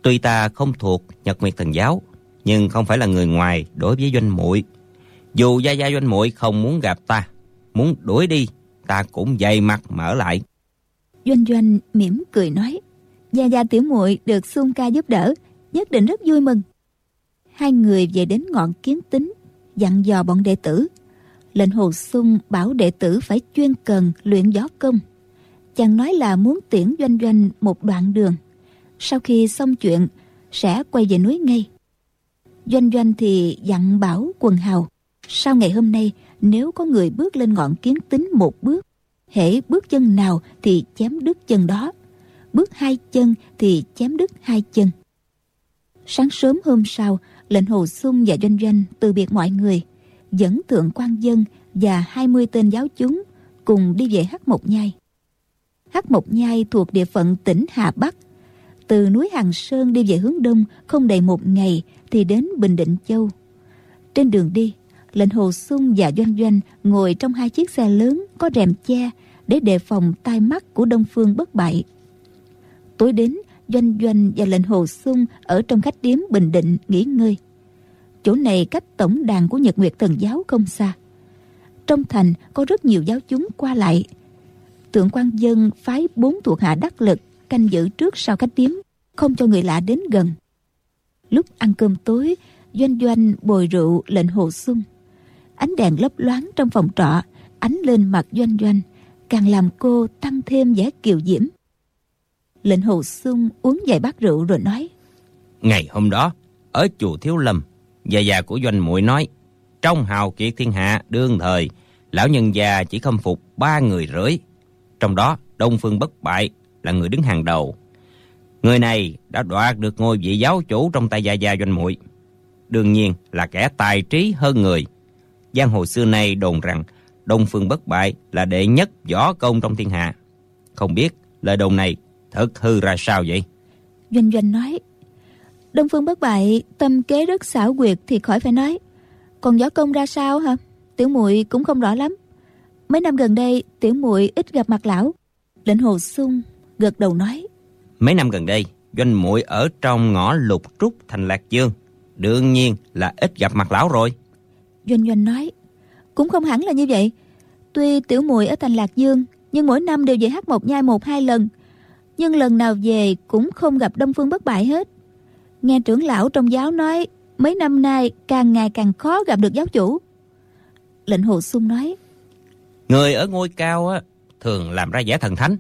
Tuy ta không thuộc Nhật Nguyệt Thần Giáo Nhưng không phải là người ngoài đối với doanh muội. Dù Gia Gia doanh muội không muốn gặp ta Muốn đuổi đi Ta cũng dày mặt mở lại. Doanh Doanh mỉm cười nói Gia Gia tiểu muội được Xuân ca giúp đỡ, Nhất định rất vui mừng. Hai người về đến ngọn kiến tính, Dặn dò bọn đệ tử. Lệnh Hồ Xuân bảo đệ tử phải chuyên cần luyện gió công. Chàng nói là muốn tiễn doanh doanh một đoạn đường. Sau khi xong chuyện, Sẽ quay về núi ngay. Doanh doanh thì dặn bảo quần hào, Sau ngày hôm nay, Nếu có người bước lên ngọn kiến tính một bước, hễ bước chân nào thì chém đứt chân đó bước hai chân thì chém đứt hai chân. Sáng sớm hôm sau, lệnh Hồ Xuân và Doanh Doanh từ biệt mọi người, dẫn Thượng quan Dân và 20 tên giáo chúng cùng đi về Hắc Mộc Nhai. Hắc Mộc Nhai thuộc địa phận tỉnh Hà Bắc. Từ núi Hằng Sơn đi về hướng đông không đầy một ngày thì đến Bình Định Châu. Trên đường đi, lệnh Hồ Xuân và Doanh Doanh ngồi trong hai chiếc xe lớn có rèm che để đề phòng tai mắt của Đông Phương bất bại tối đến, doanh doanh và lệnh hồ sung ở trong khách điếm bình định nghỉ ngơi. Chỗ này cách tổng đàn của nhật nguyệt thần giáo không xa. Trong thành có rất nhiều giáo chúng qua lại. Tượng quan dân phái bốn thuộc hạ đắc lực canh giữ trước sau khách điếm, không cho người lạ đến gần. Lúc ăn cơm tối, doanh doanh bồi rượu lệnh hồ sung ánh đèn lấp loáng trong phòng trọ, ánh lên mặt doanh doanh, càng làm cô tăng thêm vẻ kiều diễm. Lệnh hồ sung uống vài bát rượu rồi nói. Ngày hôm đó, Ở chùa Thiếu Lâm Già già của doanh muội nói, Trong hào kiệt thiên hạ, đương thời, Lão nhân già chỉ khâm phục ba người rưỡi. Trong đó, Đông Phương Bất Bại Là người đứng hàng đầu. Người này đã đoạt được ngôi vị giáo chủ Trong tay gia gia doanh muội. Đương nhiên là kẻ tài trí hơn người. Giang hồ xưa nay đồn rằng, Đông Phương Bất Bại là đệ nhất võ công trong thiên hạ. Không biết lời đồn này Thật hư ra sao vậy? Doanh Doanh nói Đông Phương bất bại tâm kế rất xảo quyệt thì khỏi phải nói. Còn võ công ra sao hả? Tiểu muội cũng không rõ lắm. Mấy năm gần đây tiểu muội ít gặp mặt lão. Lệnh Hồ Sung gật đầu nói Mấy năm gần đây Doanh muội ở trong ngõ lục trúc thành Lạc Dương Đương nhiên là ít gặp mặt lão rồi. Doanh Doanh nói Cũng không hẳn là như vậy. Tuy tiểu muội ở thành Lạc Dương Nhưng mỗi năm đều về hát một nhai một hai lần nhưng lần nào về cũng không gặp Đông Phương bất bại hết. Nghe trưởng lão trong giáo nói, mấy năm nay càng ngày càng khó gặp được giáo chủ. Lệnh Hồ Sung nói, Người ở ngôi cao á, thường làm ra vẻ thần thánh,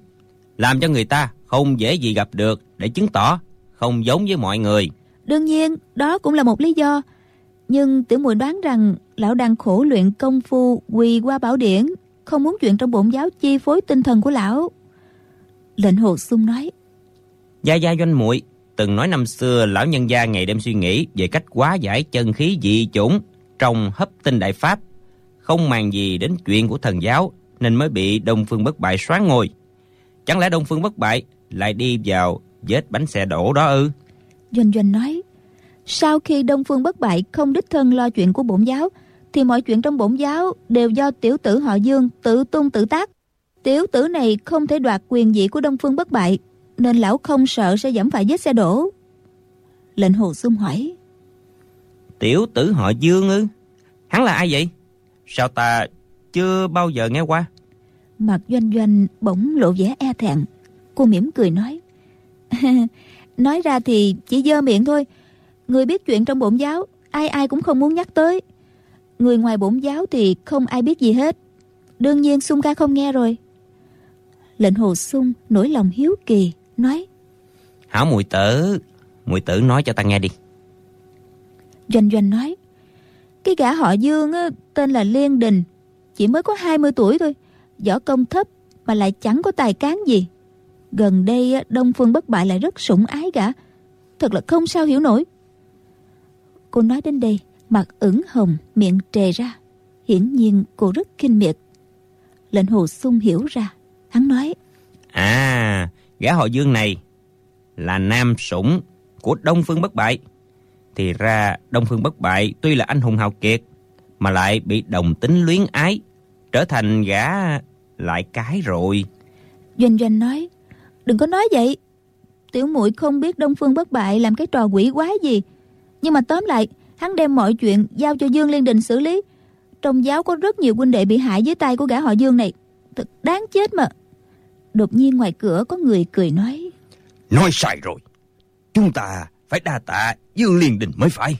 làm cho người ta không dễ gì gặp được để chứng tỏ không giống với mọi người. Đương nhiên, đó cũng là một lý do. Nhưng tiểu muội đoán rằng lão đang khổ luyện công phu quỳ qua bảo điển, không muốn chuyện trong bổn giáo chi phối tinh thần của lão. Lệnh Hồ Sung nói, Gia Gia Doanh muội từng nói năm xưa lão nhân gia ngày đêm suy nghĩ về cách hóa giải chân khí dị chủng trong hấp tinh đại pháp, không màng gì đến chuyện của thần giáo nên mới bị Đông Phương Bất Bại xoán ngôi. Chẳng lẽ Đông Phương Bất Bại lại đi vào vết bánh xe đổ đó ư? Doanh Doanh nói, sau khi Đông Phương Bất Bại không đích thân lo chuyện của bổn giáo, thì mọi chuyện trong bổn giáo đều do tiểu tử họ Dương tự tung tự tác. Tiểu tử này không thể đoạt quyền vị của Đông Phương Bất Bại, nên lão không sợ sẽ giảm phải vết xe đổ. Lệnh Hồ Xung hỏi, Tiểu tử họ Dương ư? Hắn là ai vậy? Sao ta chưa bao giờ nghe qua? Mặt Doanh Doanh bỗng lộ vẻ e thẹn. Cô mỉm cười nói, Nói ra thì chỉ dơ miệng thôi. Người biết chuyện trong bổn giáo, ai ai cũng không muốn nhắc tới. Người ngoài bổn giáo thì không ai biết gì hết. Đương nhiên Sung ca không nghe rồi. Lệnh Hồ Sung nổi lòng hiếu kỳ, nói Hảo mùi tử, mùi tử nói cho ta nghe đi. Doanh Doanh nói Cái gã họ Dương á, tên là Liên Đình Chỉ mới có 20 tuổi thôi Võ công thấp mà lại chẳng có tài cán gì. Gần đây á, Đông Phương Bất Bại lại rất sủng ái gã Thật là không sao hiểu nổi. Cô nói đến đây Mặt ửng hồng, miệng trề ra Hiển nhiên cô rất kinh miệt. Lệnh Hồ Sung hiểu ra Hắn nói À, gã họ Dương này là nam sủng của Đông Phương Bất Bại. Thì ra Đông Phương Bất Bại tuy là anh hùng hào kiệt mà lại bị đồng tính luyến ái, trở thành gã lại cái rồi. Doanh Doanh nói Đừng có nói vậy. Tiểu muội không biết Đông Phương bất bại làm cái trò quỷ quái gì. Nhưng mà tóm lại Hắn đem mọi chuyện giao cho Dương Liên Đình xử lý. Trong giáo có rất nhiều huynh đệ bị hại dưới tay của gã họ Dương này. Thật đáng chết mà Đột nhiên ngoài cửa có người cười nói. Nói sai rồi. Chúng ta phải đa tạ Dương Liên Đình mới phải.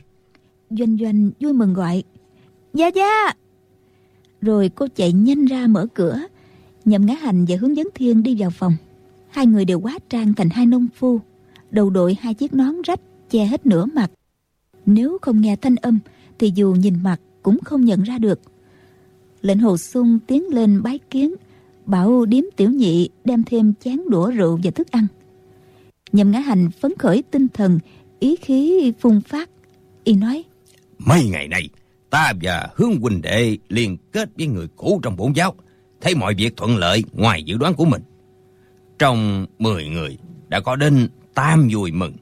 Doanh Doanh vui mừng gọi. Gia Gia Rồi cô chạy nhanh ra mở cửa Nhậm ngã hành và hướng dẫn thiên đi vào phòng. Hai người đều quá trang thành hai nông phu Đầu đội hai chiếc nón rách Che hết nửa mặt. Nếu không nghe thanh âm Thì dù nhìn mặt cũng không nhận ra được. Lệnh hồ sung tiến lên bái kiến Bảo điếm tiểu nhị Đem thêm chén đũa rượu và thức ăn Nhậm ngã hành phấn khởi tinh thần Ý khí phun phát Y nói Mấy ngày nay, ta và Hướng huynh đệ liên kết với người cũ trong bổn giáo, thấy mọi việc thuận lợi ngoài dự đoán của mình. Trong 10 người đã có đến tam vui mừng,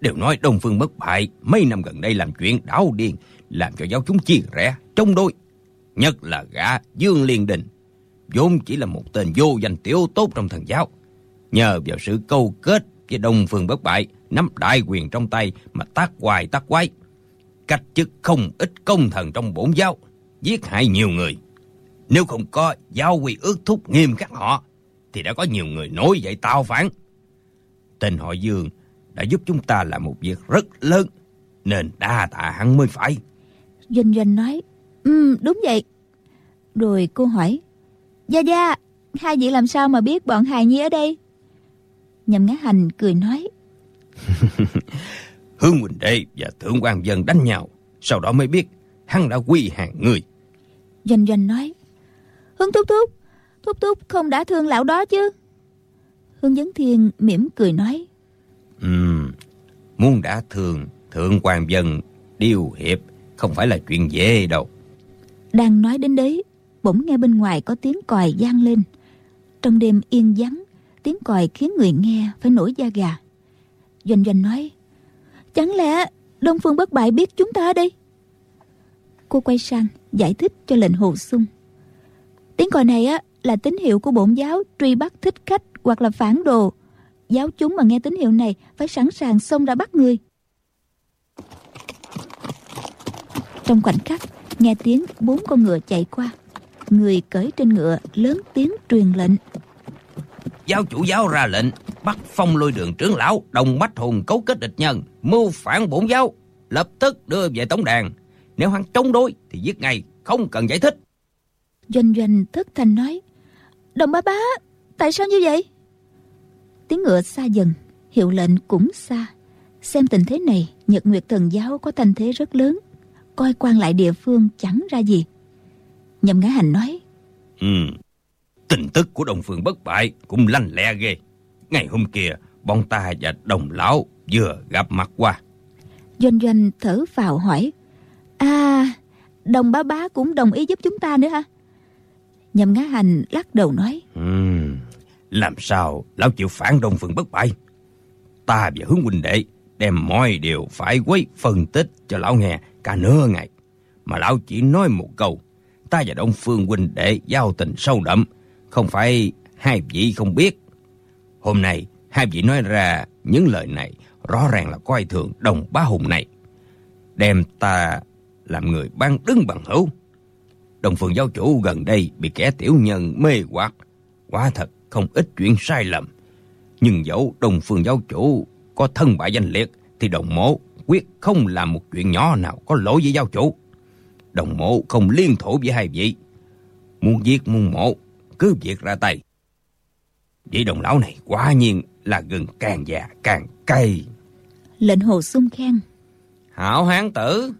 đều nói Đông Phương bất bại mấy năm gần đây làm chuyện đảo điên, làm cho giáo chúng chia rẽ, trong đôi. Nhất là gã Dương Liên Đình, vốn chỉ là một tên vô danh tiểu tốt trong thần giáo. Nhờ vào sự câu kết với Đông Phương bất bại, nắm đại quyền trong tay mà tác hoài tác quái cách chức không ít công thần trong bổn giáo, giết hại nhiều người. Nếu không có giáo quy ước thúc nghiêm khắc họ, thì đã có nhiều người nổi dậy tao phản. Tên họ Dương đã giúp chúng ta làm một việc rất lớn, nên đa tạ hắn mới phải. Doanh Doanh nói Ừ đúng vậy Rồi cô hỏi Gia Gia Hai vị làm sao mà biết bọn hài nhi ở đây Nhậm ngã hành cười nói Hương Quỳnh Đệ và Thượng quan Dân đánh nhau, sau đó mới biết hắn đã quy hàng người. Doanh Doanh nói Hương Thúc Thúc Thúc Thúc không đã thương lão đó chứ Hương Vấn Thiên mỉm cười nói Ừm, muốn đã thường Thượng quan Dân điều hiệp không phải là chuyện dễ đâu. Đang nói đến đấy Bỗng nghe bên ngoài có tiếng còi vang lên. Trong đêm yên vắng, Tiếng còi khiến người nghe phải nổi da gà. Doanh Doanh nói, Chẳng lẽ Đông Phương bất bại biết chúng ta ở đây? Cô quay sang giải thích cho lệnh hồ sung. Tiếng còi này á là tín hiệu của bổn giáo truy bắt thích khách hoặc là phản đồ. Giáo chúng mà nghe tín hiệu này phải sẵn sàng xông ra bắt người. Trong khoảnh khắc, nghe tiếng bốn con ngựa chạy qua. Người cởi trên ngựa lớn tiếng truyền lệnh. Giáo chủ giáo ra lệnh bắt phong lôi đường trưởng lão đồng bách hùng cấu kết địch nhân mưu phản bổn giáo lập tức đưa về tổng đàn. Nếu hắn chống đối thì giết ngay không cần giải thích. Doanh doanh thất thanh nói đồng ba bá tại sao như vậy? Tiếng ngựa xa dần hiệu lệnh cũng xa. Xem tình thế này nhật nguyệt thần giáo có thanh thế rất lớn. Coi quan lại địa phương chẳng ra gì nhậm ngã hành nói. Ừ tin tức của đồng phương bất bại cũng lanh lẹ ghê. Ngày hôm kia bọn ta và đồng lão vừa gặp mặt qua. Doanh doanh thở vào hỏi. À đồng bá bá cũng đồng ý giúp chúng ta nữa hả? Nhậm ngã hành lắc đầu nói. Ừ, làm sao lão chịu phản đồng phương bất bại? Ta và hướng huynh đệ đem mọi điều phải quấy phân tích cho lão nghe cả nửa ngày. Mà lão chỉ nói một câu ta và đông phương huynh đệ giao tình sâu đậm. Không phải hai vị không biết. Hôm nay, hai vị nói ra những lời này, rõ ràng là coi thường đồng bá hùng này. Đem ta làm người ban đứng bằng hữu. Đồng phương giáo chủ gần đây bị kẻ tiểu nhân mê hoặc, quả thật không ít chuyện sai lầm. Nhưng dẫu đồng phương giáo chủ có thân bại danh liệt, thì đồng mố quyết không làm một chuyện nhỏ nào có lỗi với giáo chủ. Đồng mộ không liên thủ với hai vị. Muốn giết muôn mộ, cứ việc ra tay. Vị đồng lão này quả nhiên là gừng càng già càng cay. Lệnh hồ sung khen. Hảo hán tử.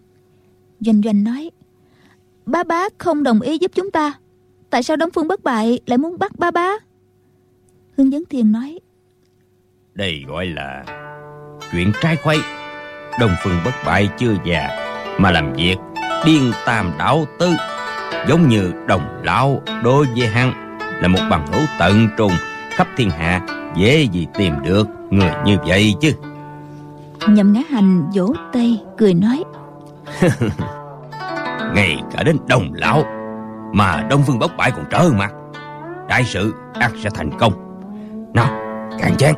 Doanh doanh nói. Ba bá không đồng ý giúp chúng ta. Tại sao Đông Phương bất bại lại muốn bắt ba bá? Hương Vấn Thiên nói. Đây gọi là chuyện trái khuấy Đông Phương bất bại chưa già Mà làm việc điên tam đảo tư Giống như đồng lão đối với hắn Là một bằng hữu tận trùng Khắp thiên hạ dễ gì tìm được người như vậy chứ? Nhậm ngã hành vỗ tay cười nói Ngay cả đến đồng lão Mà Đông Phương bất bại còn trơ mặt Đại sự ác sẽ thành công. Nào càng chén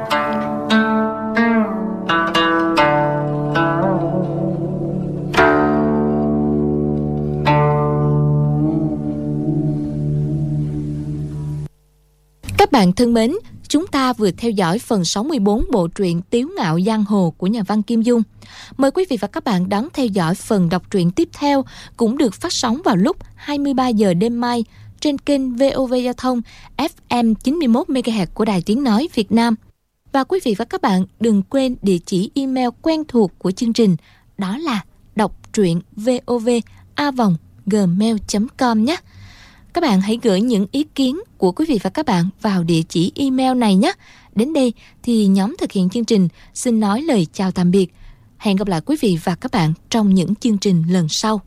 Các bạn thân mến, chúng ta vừa theo dõi phần 64 bộ truyện Tiếu ngạo giang hồ của nhà văn Kim Dung. Mời quý vị và các bạn đón theo dõi phần đọc truyện tiếp theo cũng được phát sóng vào lúc 23 giờ đêm mai trên kênh VOV Giao thông FM 91 MHz của Đài Tiếng nói Việt Nam. Và quý vị và các bạn đừng quên địa chỉ email quen thuộc của chương trình đó là đọc truyện vovavonggmail.com nhé. Các bạn hãy gửi những ý kiến của quý vị và các bạn vào địa chỉ email này nhé. Đến đây thì nhóm thực hiện chương trình xin nói lời chào tạm biệt. Hẹn gặp lại quý vị và các bạn trong những chương trình lần sau.